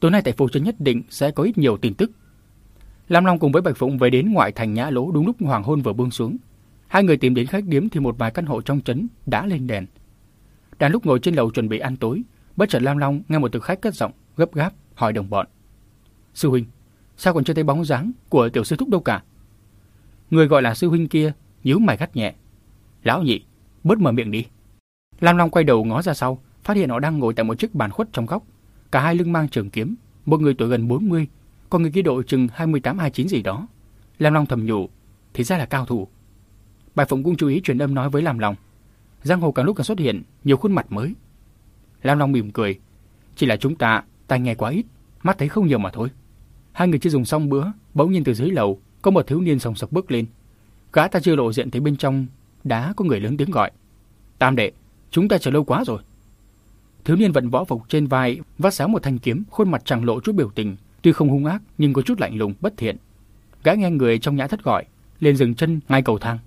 Tối nay tại phố trấn nhất định sẽ có ít nhiều tin tức. Lam Long cùng với Bạch Phụng về đến ngoại thành Nhã Lỗ đúng lúc hoàng hôn vừa buông xuống. Hai người tìm đến khách điếm thì một vài căn hộ trong trấn đã lên đèn. Đang lúc ngồi trên lầu chuẩn bị ăn tối, bất chợt Lam Long nghe một thực khách cất giọng gấp gáp hỏi đồng bọn: "Sư huynh, sao còn chưa thấy bóng dáng của tiểu sư thúc đâu cả?" Người gọi là sư huynh kia nhíu mày gắt nhẹ: "Lão nhị, bớt mở miệng đi." Lam Long quay đầu ngó ra sau, phát hiện họ đang ngồi tại một chiếc bàn khuất trong góc, cả hai lưng mang trường kiếm, một người tuổi gần 40, còn người kia độ chừng 28-29 gì đó. Lam Long thầm nhủ, thì ra là cao thủ. Bài Phụng cũng chú ý truyền âm nói với Lam Long. Giang hồ càng lúc càng xuất hiện nhiều khuôn mặt mới. Lam Long mỉm cười, chỉ là chúng ta tai nghe quá ít, mắt thấy không nhiều mà thôi. Hai người chưa dùng xong bữa, bỗng nhiên từ dưới lầu có một thiếu niên sòng sọc bước lên. Gã ta chưa lộ diện thấy bên trong đá có người lớn tiếng gọi. Tam đệ, chúng ta chờ lâu quá rồi. Thiếu niên vận võ phục trên vai, vắt sáng một thanh kiếm, khuôn mặt chẳng lộ chút biểu tình, tuy không hung ác nhưng có chút lạnh lùng bất thiện. Gã nghe người trong nhã thất gọi, liền dừng chân ngay cầu thang.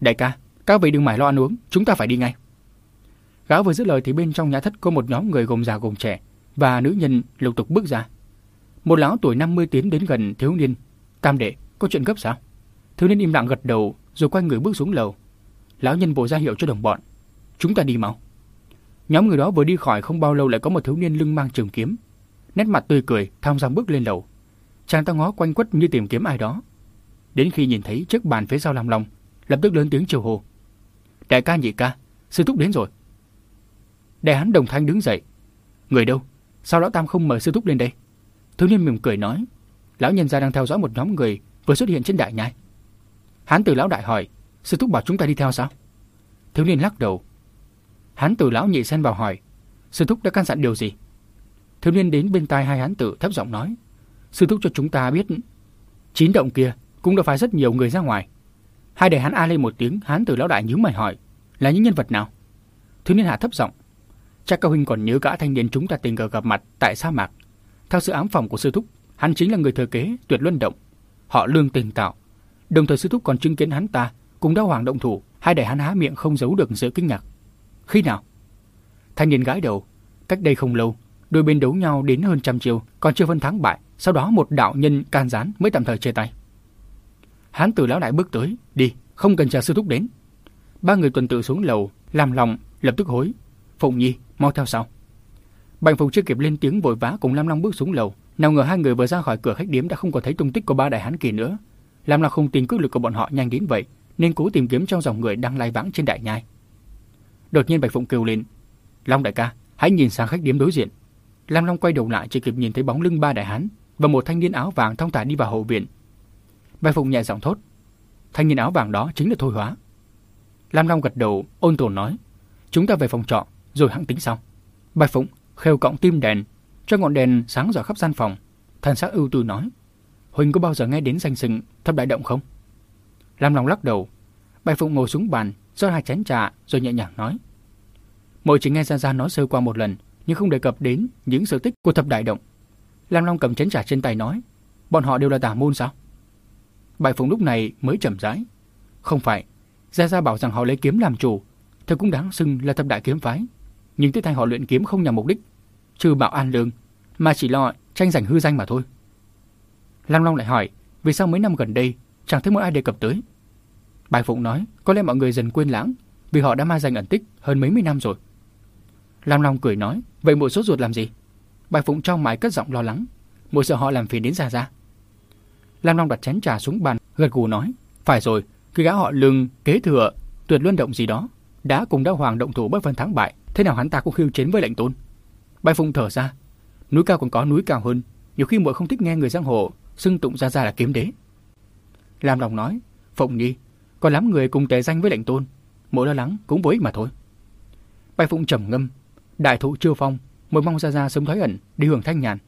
"Đại ca, các vị đừng mải lo ăn uống, chúng ta phải đi ngay." Gã vừa dứt lời thì bên trong nhã thất có một nhóm người gồm già gồm trẻ và nữ nhân lục tục bước ra. Một lão tuổi 50 tiến đến gần thiếu niên, "Tam đệ, có chuyện gấp sao?" Thiếu niên im lặng gật đầu rồi quay người bước xuống lầu. Lão nhân bộ ra hiệu cho đồng bọn, "Chúng ta đi mau." Nhóm người đó vừa đi khỏi không bao lâu lại có một thiếu niên lưng mang trường kiếm, nét mặt tươi cười, tham gia bước lên lầu. Chàng ta ngó quanh quất như tìm kiếm ai đó. Đến khi nhìn thấy chiếc bàn phía sau làm lòng, lập tức lớn tiếng chiều hồ. Đại ca nhị ca, sư thúc đến rồi. Đại hán đồng thanh đứng dậy. Người đâu? Sao lão tam không mời sư thúc lên đây? Thiếu niên mỉm cười nói. Lão nhân gia đang theo dõi một nhóm người vừa xuất hiện trên đại nhai. Hán tử lão đại hỏi, sư thúc bảo chúng ta đi theo sao? Thiếu niên lắc đầu. Hán tử lão nhị xen vào hỏi, sư thúc đã căn dặn điều gì? Thiếu niên đến bên tai hai hán tử thấp giọng nói, sư thúc cho chúng ta biết chín động kia cũng đã phải rất nhiều người ra ngoài. Hai đại hán a lên một tiếng, hán tử lão đại nhíu mày hỏi, là những nhân vật nào? Thiếu niên hạ thấp giọng, chắc cao huynh còn nhớ cả thanh niên chúng ta tình cờ gặp mặt tại sa mạc. Theo sự ám phòng của sư thúc, hắn chính là người thừa kế tuyệt luân động. Họ lương tình tạo. Đồng thời sư thúc còn chứng kiến hắn ta cùng đao hoàng động thủ, hai đại hắn há miệng không giấu được sự kinh ngạc. Khi nào? Thanh niên gái đầu, cách đây không lâu, đôi bên đấu nhau đến hơn trăm chiều, còn chưa phân thắng bại, sau đó một đạo nhân can gián mới tạm thời chia tay. Hán tử lão đại bước tới, đi, không cần chờ sư thúc đến. Ba người tuần tự xuống lầu, làm lòng, lập tức hối. Phụng Nhi, mau theo sau. Bành Phụng chưa kịp lên tiếng vội vã cùng Lam Long bước xuống lầu. Nào ngờ hai người vừa ra khỏi cửa khách điếm đã không còn thấy tung tích của ba đại hán kỳ nữa. làm là không tin cước lực của bọn họ nhanh đến vậy, nên cố tìm kiếm trong dòng người đang lai vãng trên đại nhai. Đột nhiên Bạch Phụng kêu lên, Long đại ca, hãy nhìn sang khách điếm đối diện. Lam Long quay đầu lại chỉ kịp nhìn thấy bóng lưng ba đại hán và một thanh niên áo vàng thong thả đi vào hậu viện. Bạch Phụng nhẹ giọng thốt, thanh niên áo vàng đó chính là Thôi Hóa. Lam Long gật đầu, ôn tồn nói, chúng ta về phòng trọ, rồi hãng tính sau. Bạch Phụng khêu cọng tim đèn, cho ngọn đèn sáng rọi khắp gian phòng. Thần sắc ưu tư nói, Huỳnh có bao giờ nghe đến danh sừng thập đại động không? Lam Long lắc đầu. Bạch Phụng ngồi xuống bàn, rót hai chén trà rồi nhẹ nhàng nói. Mỗi chỉ nghe Gia Gia nói sơ qua một lần, nhưng không đề cập đến những sự tích của thập đại động. Lam Long cầm chén trà trên tay nói, bọn họ đều là tà môn sao? Bạch Phụng lúc này mới chậm rãi. Không phải, Gia Gia bảo rằng họ lấy kiếm làm chủ, thật cũng đáng xưng là thập đại kiếm phái. Nhưng tới thay họ luyện kiếm không nhằm mục đích, trừ bảo an lương, mà chỉ lo tranh giành hư danh mà thôi. Lam Long lại hỏi, vì sao mấy năm gần đây chẳng thấy một ai đề cập tới? Bài Phụng nói, có lẽ mọi người dần quên lãng, vì họ đã ma danh ẩn tích hơn mấy mươi năm rồi. Lam Long cười nói, vậy muội sốt ruột làm gì? Bài Phụng trong mái cất giọng lo lắng, muội sợ họ làm phiền đến già ra. Lam Long đặt chén trà xuống bàn, gật gù nói, phải rồi, cái gã họ lưng kế thừa tuyệt luân động gì đó, đã cùng đã hoàng động thủ bất phân thắng bại, thế nào hắn ta cũng khiêu chiến với lệnh tôn. Bay Phụng thở ra, núi cao còn có núi cao hơn, nhiều khi muội không thích nghe người giang hồ xưng tụng ra ra là kiếm đế. Lam Đồng nói, Phụng Nhi, còn lắm người cùng tề danh với lệnh tôn, mỗi lo lắng cũng vô ích mà thôi. Bạch Phụng trầm ngâm, đại thụ chưa phong, mới mong ra ra sớm thoái ẩn, đi hưởng thanh nhàn.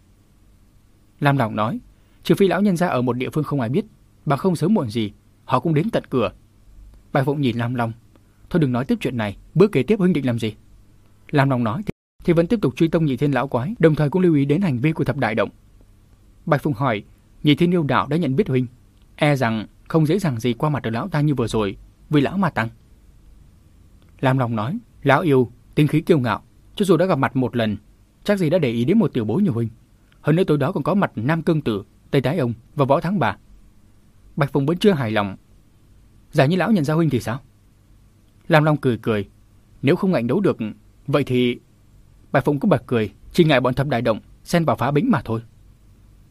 Lam Lòng nói, trừ phi lão nhân gia ở một địa phương không ai biết, bằng không sớm muộn gì, họ cũng đến tận cửa. Bạch Phụng nhìn Lam Long, thôi đừng nói tiếp chuyện này, bước kế tiếp huynh định làm gì? Lam Long nói thì, thì vẫn tiếp tục truy tông nhị thiên lão quái, đồng thời cũng lưu ý đến hành vi của thập đại động. Bạch Phụng hỏi, nhị thiên yêu đạo đã nhận biết huynh, e rằng không dễ dàng gì qua mặt được lão ta như vừa rồi, vì lão mà tăng. Lam Long nói, lão yêu, tinh khí kiêu ngạo, cho dù đã gặp mặt một lần, chắc gì đã để ý đến một tiểu bối như huynh. Hơn nữa tối đó còn có mặt Nam Cương Tử, Tây Tái Ông và Võ Thắng Bà. Bạch Phùng vẫn chưa hài lòng. Giả như lão nhận ra huynh thì sao? Lam Long cười cười. Nếu không ngạnh đấu được, vậy thì... Bạch Phụng cũng bật cười, chỉ ngại bọn thập đại động, xen vào phá bính mà thôi.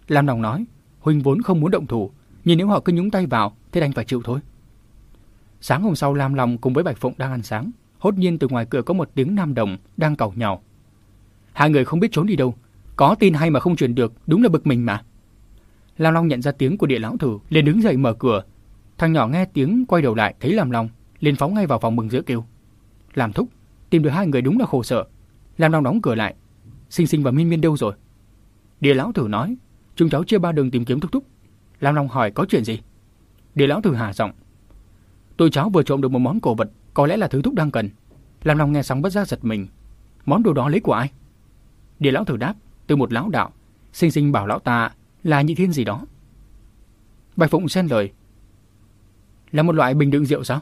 Lam Đồng nói, huynh vốn không muốn động thủ, nhưng nếu họ cứ nhúng tay vào, thì đành phải chịu thôi. Sáng hôm sau Lam Long cùng với Bạch Phụng đang ăn sáng, hốt nhiên từ ngoài cửa có một tiếng nam đồng đang cầu nhau. Hai người không biết trốn đi đâu, có tin hay mà không truyền được, đúng là bực mình mà. Lam Long nhận ra tiếng của địa lão thử, liền đứng dậy mở cửa. Thằng nhỏ nghe tiếng quay đầu lại thấy Lam Long, liền phóng ngay vào phòng mừng giữa kêu. Làm thúc, tìm được hai người đúng là khổ sở. Lam Long đóng cửa lại. Sinh Sinh và Miên Miên đâu rồi? Địa lão thử nói, chúng cháu chia ba đường tìm kiếm thúc thúc. Lam Long hỏi có chuyện gì? Địa lão thử hà giọng. Tôi cháu vừa trộm được một món cổ vật, có lẽ là thứ thúc đang cần. Lam Long nghe xong bất giác giật mình. Món đồ đó lấy của ai? Địa lão thử đáp, từ một lão đạo. Sinh Sinh bảo lão ta là nhị thiên gì đó. Bạch Phụng xen lời. Là một loại bình đựng rượu sao?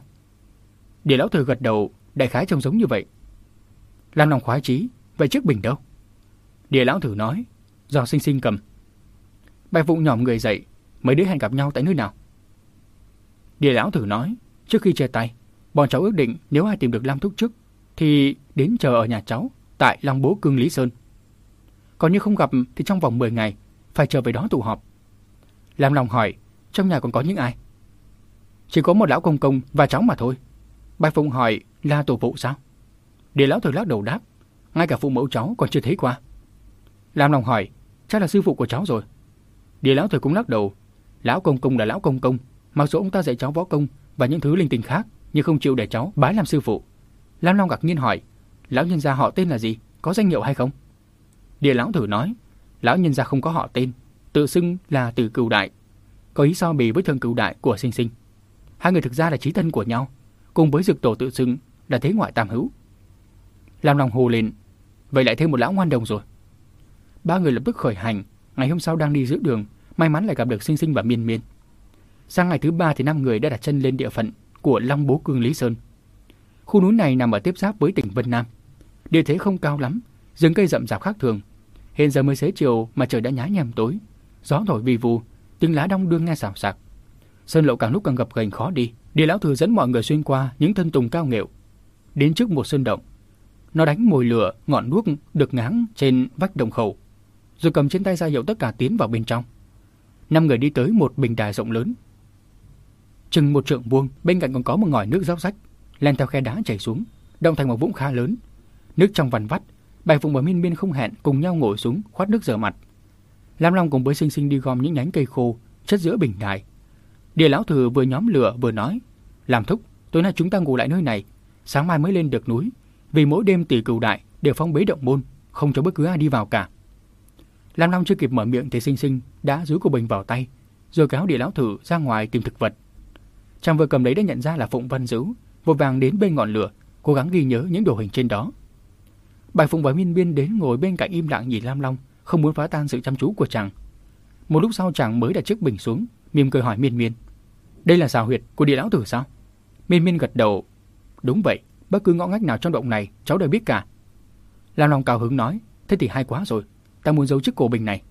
Địa lão thử gật đầu, đại khái trông giống như vậy. Lam Long khoái chí, vậy chiếc bình đâu? Địa lão thử nói, do sinh sinh cầm. Bạch Phụng nhòm người dậy, mấy đứa hẹn gặp nhau tại nơi nào? Địa lão thử nói, trước khi chia tay, bọn cháu ước định nếu ai tìm được Lam Thúc trước, thì đến chờ ở nhà cháu, tại Long Bố Cương Lý Sơn. Còn như không gặp thì trong vòng 10 ngày, phải trở về đó tụ họp. Lam Long hỏi, trong nhà còn có những ai? Chỉ có một lão công công và cháu mà thôi. Bạch Phụng hỏi là tổ phụ sao? Địa lão thử lắc đầu đáp, ngay cả phụ mẫu cháu còn chưa thấy qua. Lam Long hỏi, chắc là sư phụ của cháu rồi. Địa lão thời cũng lắc đầu, lão công công là lão công công, mặc dù ông ta dạy cháu võ công và những thứ linh tinh khác, nhưng không chịu để cháu bái làm sư phụ. Lam Long ngạc nhiên hỏi, lão nhân gia họ tên là gì, có danh hiệu hay không? Địa lão thử nói, lão nhân gia không có họ tên, tự xưng là từ cửu đại, có ý so bì với thân cửu đại của sinh sinh. Hai người thực ra là chí thân của nhau, cùng với dực tổ tự xưng là thế ngoại tam hữu làm lòng hồ lên, vậy lại thêm một lão ngoan đồng rồi. Ba người lập tức khởi hành, ngày hôm sau đang đi giữa đường, may mắn lại gặp được Sinh Sinh và Miên Miên. Sang ngày thứ ba thì năm người đã đặt chân lên địa phận của Long Bố Cương Lý Sơn. Khu núi này nằm ở tiếp giáp với tỉnh Vân Nam. Địa thế không cao lắm, rừng cây rậm rạp khác thường. Hiện giờ mới xế chiều mà trời đã nhá nhem tối, gió thổi vi vu, tiếng lá đông đương nghe xào xạc. Sơn lộ càng lúc càng gập ghềnh khó đi. Địa lão thừa dẫn mọi người xuyên qua những thân tùng cao nghệu, đến trước một sơn động. Nó đánh mồi lửa, ngọn đuốc được ngáng trên vách đồng khẩu, rồi cầm trên tay ra hiệu tất cả tiến vào bên trong. Năm người đi tới một bình đài rộng lớn. Chừng một trượng vuông, bên cạnh còn có một ngòi nước róc rách, len theo khe đá chảy xuống, động thành một vũng khá lớn. Nước trong vằn vắt, Bạch Phụng và Miên Miên không hẹn cùng nhau ngồi xuống khoát nước rửa mặt. Lam Long cùng với Sinh Sinh đi gom những nhánh cây khô chất giữa bình đài. Địa lão thừa vừa nhóm lửa vừa nói, làm thúc, tối nay chúng ta ngủ lại nơi này, sáng mai mới lên được núi, vì mỗi đêm tỷ cửu đại đều phong bế động môn, không cho bất cứ ai đi vào cả. Lam Long chưa kịp mở miệng thì Sinh Sinh đã giữ của bình vào tay, rồi kéo địa lão thử ra ngoài tìm thực vật. Chàng vừa cầm lấy đã nhận ra là Phụng Văn Dữ, vội vàng đến bên ngọn lửa, cố gắng ghi nhớ những đồ hình trên đó. Bài Phụng và Miên Biên đến ngồi bên cạnh im lặng nhìn Lam Long, không muốn phá tan sự chăm chú của chàng. Một lúc sau chàng mới đặt chiếc bình xuống, mỉm cười hỏi Miên Miên. Đây là xào huyệt của địa lão tử sao? Miên Miên gật đầu. Đúng vậy, bất cứ ngõ ngách nào trong động này cháu đều biết cả. Lam Long cao hứng nói, thế thì hay quá rồi, ta muốn giấu chiếc cổ bình này.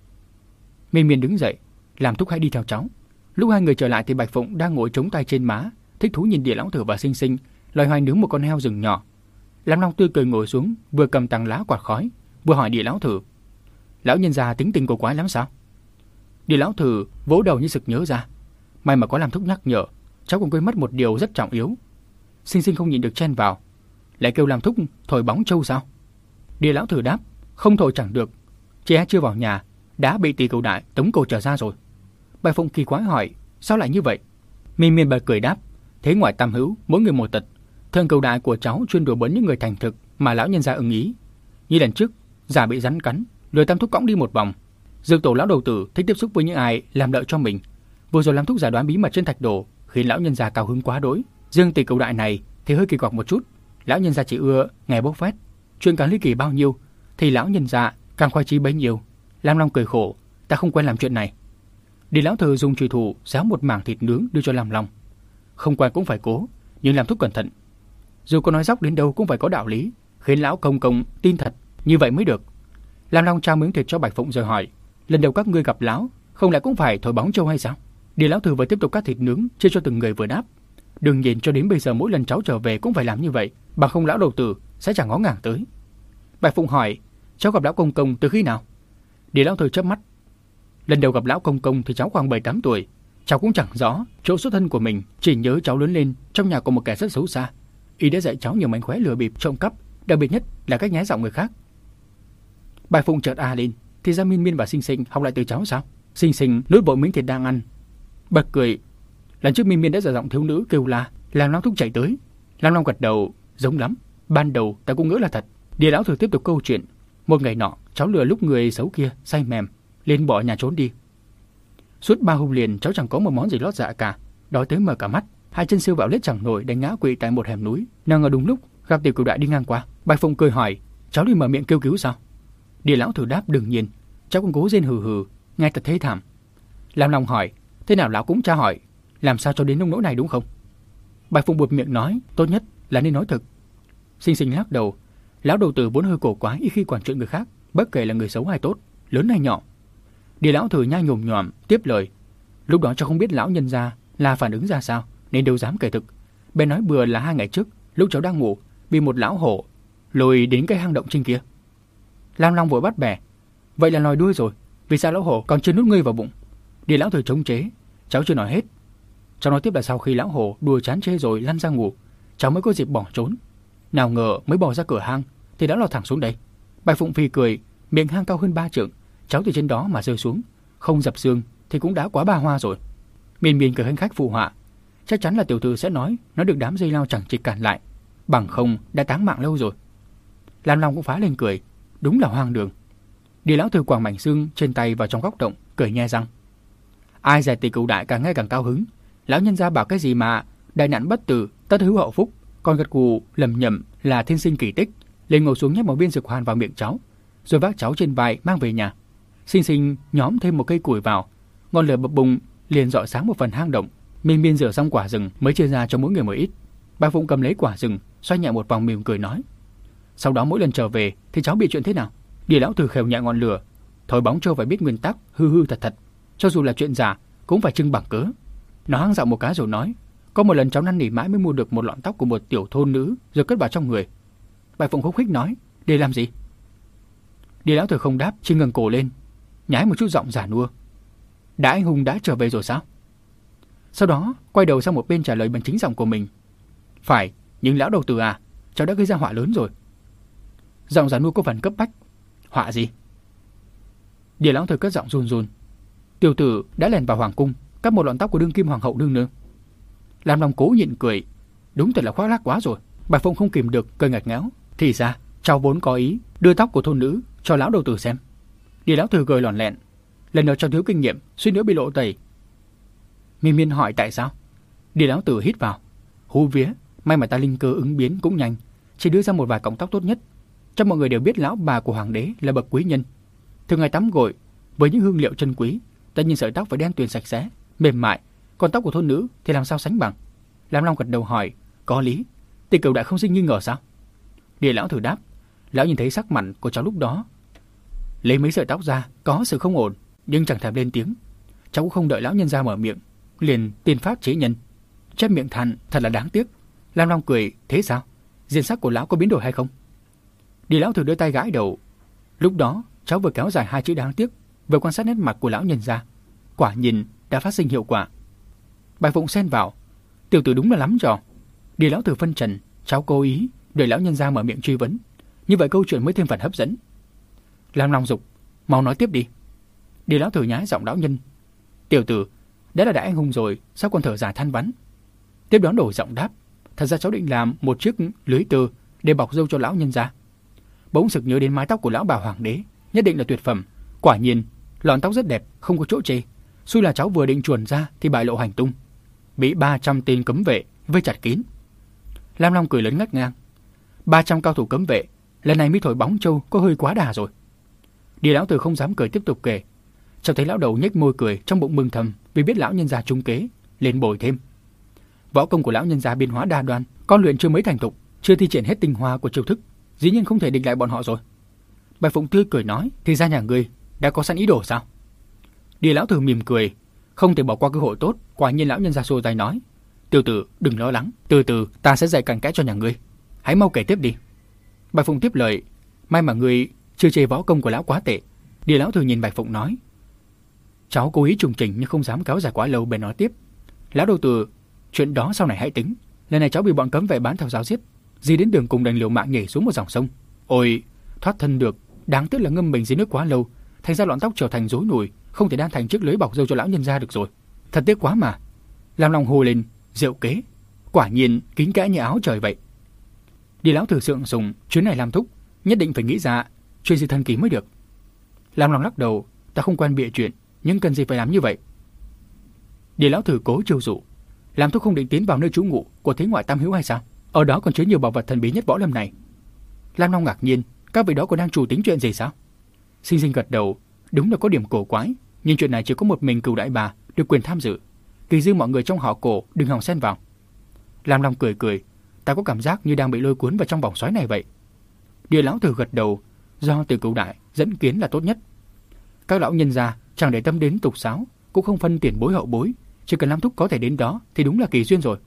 Miên Miên đứng dậy, làm thúc hãy đi theo cháu. Lúc hai người trở lại thì Bạch Phụng đang ngồi chống tay trên má, thích thú nhìn địa lão thử và xinh xinh loài hoài nướng một con heo rừng nhỏ. Lam Long tươi cười ngồi xuống, vừa cầm tàng lá quạt khói, vừa hỏi địa lão thử. Lão nhân già tính tình cổ quái lắm sao? Địa lão thử vỗ đầu như sực nhớ ra. May mà có làm thúc nhắc nhở, cháu cũng quên mất một điều rất trọng yếu. Sinh sinh không nhìn được chen vào, lại kêu làm thúc thổi bóng châu sao? Địa lão thử đáp, không thổi chẳng được, trẻ chưa vào nhà, đã bị tỷ cầu đại tống cổ trở ra rồi. Bài Phụng kỳ quái hỏi, sao lại như vậy? Miên miên bật cười đáp, thế ngoài tam hữu, mỗi người một tật. Thân cầu đại của cháu chuyên đùa bấn những người thành thực mà lão nhân gia ưng ý. Như lần trước, giả bị rắn cắn, lười tam thúc cõng đi một vòng. Dược tổ lão đầu tử thích tiếp xúc với những ai làm lợi cho mình. Vừa rồi làm thúc giả đoán bí mật trên thạch đồ, khiến lão nhân gia cao hứng quá đối. Dương tỷ cầu đại này thì hơi kỳ quặc một chút. Lão nhân gia chỉ ưa nghe bốc phét. Chuyện càng ly kỳ bao nhiêu thì lão nhân gia càng khoái chí bấy nhiêu. Lam Long cười khổ, ta không quen làm chuyện này. Đi lão thừa dùng chùy thủ xéo một mảng thịt nướng đưa cho Lam Long. Không quen cũng phải cố, nhưng làm thuốc cẩn thận. Dù có nói dốc đến đâu cũng phải có đạo lý, khiến lão công công tin thật, như vậy mới được. Lam Long trao miếng thịt cho Bạch Phụng rồi hỏi, lần đầu các ngươi gặp lão, không lẽ cũng phải thổi bóng châu hay sao? Đi lão thừa vừa tiếp tục cắt thịt nướng chia cho từng người vừa đáp. Đừng nhìn cho đến bây giờ mỗi lần cháu trở về cũng phải làm như vậy, bằng không lão đầu tử sẽ chẳng ngó ngàng tới. Bạch Phụng hỏi, cháu gặp lão công công từ khi nào? Đi lão thời chớp mắt. Lần đầu gặp lão công công thì cháu khoảng 7-8 tuổi, cháu cũng chẳng rõ chỗ xuất thân của mình, chỉ nhớ cháu lớn lên trong nhà có một kẻ rất xấu xa. Y đã dạy cháu nhiều mánh khóe lừa bịp, trộm cắp, đặc biệt nhất là cách nhái giọng người khác. Bạch Phụng chợt a lên, thì ra minh Miên và Sinh Sinh học lại từ cháu sao? Sinh Sinh nuốt bộ miếng thịt đang ăn, bật cười. Lần trước Miên Miên đã giả giọng thiếu nữ kêu la, lam Long thúc chạy tới. Lam Long gật đầu, giống lắm. Ban đầu ta cũng ngỡ là thật. Địa lão thừa tiếp tục câu chuyện. Một ngày nọ, cháu lừa lúc người xấu kia say mềm, lên bỏ nhà trốn đi. Suốt ba hôm liền cháu chẳng có một món gì lót dạ cả, đói tới mở cả mắt. Hai chân siêu vào lết chẳng nổi đánh ngã quỵ tại một hẻm núi. Nàng ở đúng lúc gặp tiểu cửu đại đi ngang qua. Bạch Phụng cười hỏi, cháu đi mở miệng kêu cứu sao? Địa lão thử đáp đương nhiên, cháu cũng cố rên hừ hừ, nghe thật thế thảm. Lam Long hỏi, thế nào lão cũng tra hỏi, làm sao cho đến nông nỗi này đúng không? Bạch Phụng buột miệng nói, tốt nhất là nên nói thật. Sinh sinh lắc đầu, lão đầu tử vốn hơi cổ quá ít khi quản chuyện người khác, bất kể là người xấu hay tốt, lớn hay nhỏ. Địa lão thử nhai nhồm nhòm tiếp lời, lúc đó cháu không biết lão nhân gia là phản ứng ra sao, nên đâu dám kể thực. Bé nói bừa là hai ngày trước, lúc cháu đang ngủ, bị một lão hổ lùi đến cái hang động trên kia. Lam Long vội bắt bẻ. Vậy là lòi đuôi rồi, vì sao lão hổ còn chưa nuốt ngươi vào bụng? Địa lão thử chống chế, cháu chưa nói hết. Cháu nói tiếp là sau khi lão hổ đùa chán chê rồi lăn ra ngủ, cháu mới có dịp bỏ trốn. Nào ngờ mới bỏ ra cửa hang thì đã lọt thẳng xuống đây. Bạch Phụng Phi cười, miệng hang cao hơn ba trượng, cháu từ trên đó mà rơi xuống, không dập xương thì cũng đã quá ba hoa rồi. Miên Miên cười khanh khách phụ họa, chắc chắn là tiểu thư sẽ nói nó được đám dây lao chẳng chỉ cản lại, bằng không đã táng mạng lâu rồi. Lam Long cũng phá lên cười, đúng là hoang đường. Đi lão thư quàng mảnh xương trên tay vào trong góc động, cười nhe răng. Ai giải tỷ cựu đại càng nghe càng cao hứng. Lão nhân gia bảo cái gì mà đại nạn bất tử, tất hữu hậu phúc, còn gật gù lầm nhầm là thiên sinh kỳ tích, liền ngồi xuống nhét một viên dược hoàn vào miệng cháu, rồi vác cháu trên vai mang về nhà. Sinh sinh nhóm thêm một cây củi vào, ngọn lửa bập bùng liền dọi sáng một phần hang động. Minh Miên rửa xong quả rừng mới chia ra cho mỗi người một ít. Bà Phụng cầm lấy quả rừng, xoay nhẹ một vòng mỉm cười nói: sau đó mỗi lần trở về thì cháu bị chuyện thế nào? Địa lão thử khều nhẹ ngọn lửa, thổi bóng cho phải biết nguyên tắc, hư hư thật thật, cho dù là chuyện giả cũng phải trưng bằng cớ. Nó hăng giọng một cái rồi nói, có một lần cháu năn nỉ mãi mới mua được một lọn tóc của một tiểu thôn nữ rồi cất vào trong người. Bạch Phụng khúc khích nói, để làm gì? Địa lão thử không đáp, chỉ ngẩng cổ lên, nhái một chút giọng giả nua. Đã anh hùng đã trở về rồi sao? Sau đó quay đầu sang một bên trả lời bằng chính giọng của mình. Phải, nhưng lão đầu tử à, cháu đã gây ra họa lớn rồi. Giọng giả nua có phần cấp bách. Họa gì? Địa lão thời cất giọng run run. Tiểu tử đã lèn vào hoàng cung, cắt một lọn tóc của đương kim hoàng hậu đương nương. Làm lòng cố nhịn cười. Đúng thật là khoác lác quá rồi. Bạch phong không kìm được cười ngặt ngáo. Thì ra, cháu vốn có ý đưa tóc của thôn nữ cho lão đầu tử xem. Địa lão tử cười lòn lẹn. Lần đầu cháu thiếu kinh nghiệm, suy nữa bị lộ tẩy. Miên miên hỏi tại sao? Địa lão tử hít vào. Hú vía, may mà ta linh cơ ứng biến cũng nhanh. Chỉ đưa ra một vài cọng tóc tốt nhất trong mọi người đều biết lão bà của hoàng đế là bậc quý nhân. Thường ngày tắm gội với những hương liệu chân quý, tất nhiên sợi tóc phải đen tuyền sạch sẽ, mềm mại, còn tóc của thôn nữ thì làm sao sánh bằng? Lam Long gật đầu hỏi, có lý, tỷ cửu đại không sinh nghi ngờ sao? Địa lão thử đáp, lão nhìn thấy sắc mặt của cháu lúc đó, lấy mấy sợi tóc ra, có sự không ổn, nhưng chẳng thèm lên tiếng. Cháu cũng không đợi lão nhân ra mở miệng, liền tiên pháp chế nhân. Chép miệng than, thật là đáng tiếc. Lam Long cười, thế sao? Diện sắc của lão có biến đổi hay không? Đi lão thử đưa tay gãi đầu. Lúc đó, cháu vừa kéo dài hai chữ đáng tiếc, vừa quan sát nét mặt của lão nhân ra. Quả nhìn đã phát sinh hiệu quả. Bạch Phụng xen vào. Tiểu tử đúng là lắm trò. Đi lão tử phân trần, cháu cố ý để lão nhân ra mở miệng truy vấn. Như vậy câu chuyện mới thêm phần hấp dẫn. Làm lòng dục, mau nói tiếp đi. Đi lão tử nhái giọng lão nhân. Tiểu tử, đã là đại anh hùng rồi, sao còn thở dài than vắn? Tiếp đón đổi giọng đáp. Thật ra cháu định làm một chiếc lưới từ để bọc dâu cho lão nhân ra bỗng sực nhớ đến mái tóc của lão bà hoàng đế, nhất định là tuyệt phẩm. Quả nhiên, lọn tóc rất đẹp, không có chỗ chê. Xui là cháu vừa định chuồn ra thì bại lộ hành tung, bị 300 tên cấm vệ vây chặt kín. Lam Long cười lớn ngất ngang. 300 cao thủ cấm vệ, lần này mới thổi bóng châu có hơi quá đà rồi. Địa lão tử không dám cười tiếp tục kể. Chợt thấy lão đầu nhếch môi cười trong bụng mừng thầm vì biết lão nhân gia trung kế, lên bồi thêm. Võ công của lão nhân gia biên hóa đa đoan, con luyện chưa mấy thành thục, chưa thi triển hết tinh hoa của chiêu thức, dĩ nhiên không thể địch lại bọn họ rồi. Bạch Phụng tươi cười nói, thì ra nhà ngươi đã có sẵn ý đồ sao? Địa lão thử mỉm cười, không thể bỏ qua cơ hội tốt, quả nhiên lão nhân gia xô tay nói, Tiểu tử, đừng lo lắng, từ từ ta sẽ dạy cặn kẽ cho nhà ngươi, hãy mau kể tiếp đi. Bạch Phụng tiếp lời, may mà ngươi chưa chê võ công của lão quá tệ. Địa lão thử nhìn Bạch Phụng nói, cháu cố ý trùng trình nhưng không dám kéo dài quá lâu bèn nói tiếp. Lão đầu tử, chuyện đó sau này hãy tính. Lần này cháu bị bọn cấm vệ bán theo giáo giết, gì đến đường cùng đành liều mạng nhảy xuống một dòng sông. Ôi, thoát thân được, đáng tiếc là ngâm mình dưới nước quá lâu, thành ra lọn tóc trở thành rối nùi, không thể đan thành chiếc lưới bọc dâu cho lão nhân ra được rồi. Thật tiếc quá mà. Làm lòng hồ lên, rượu kế. Quả nhiên kín kẽ như áo trời vậy. Đi lão thử sượng sùng, chuyến này làm thúc, nhất định phải nghĩ ra chuyện gì thần kỳ mới được. Làm lòng lắc đầu, ta không quen bịa chuyện, nhưng cần gì phải làm như vậy? Đi lão thử cố chiêu dụ, làm thúc không định tiến vào nơi trú ngụ của thế ngoại tam hiếu hay sao? Ở đó còn chứa nhiều bảo vật thần bí nhất võ lâm này. Lam Long ngạc nhiên, các vị đó còn đang chủ tính chuyện gì sao? Sinh Sinh gật đầu, đúng là có điểm cổ quái, nhưng chuyện này chỉ có một mình cửu đại bà được quyền tham dự. Kỳ dư mọi người trong họ cổ đừng hòng xen vào. Lam Long cười cười, ta có cảm giác như đang bị lôi cuốn vào trong vòng xoáy này vậy. Địa lão thử gật đầu, do từ cửu đại dẫn kiến là tốt nhất. Các lão nhân gia chẳng để tâm đến tục sáo, cũng không phân tiền bối hậu bối, chỉ cần Lam Thúc có thể đến đó thì đúng là kỳ duyên rồi.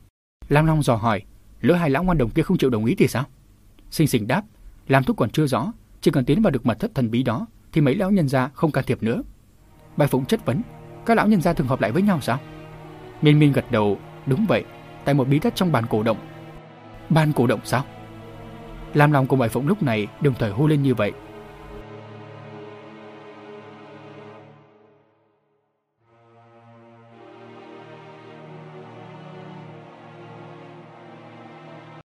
Lam Long dò hỏi, lỡ hai lão ngoan đồng kia không chịu đồng ý thì sao? Sinh Sinh đáp, Lam Thúc còn chưa rõ, chỉ cần tiến vào được mật thất thần bí đó thì mấy lão nhân gia không can thiệp nữa. Bài Phụng chất vấn, các lão nhân gia thường họp lại với nhau sao? Miên Miên gật đầu, đúng vậy, tại một bí thất trong bàn cổ động. Bàn cổ động sao? Làm lòng của Bài Phụng lúc này đồng thời hô lên như vậy,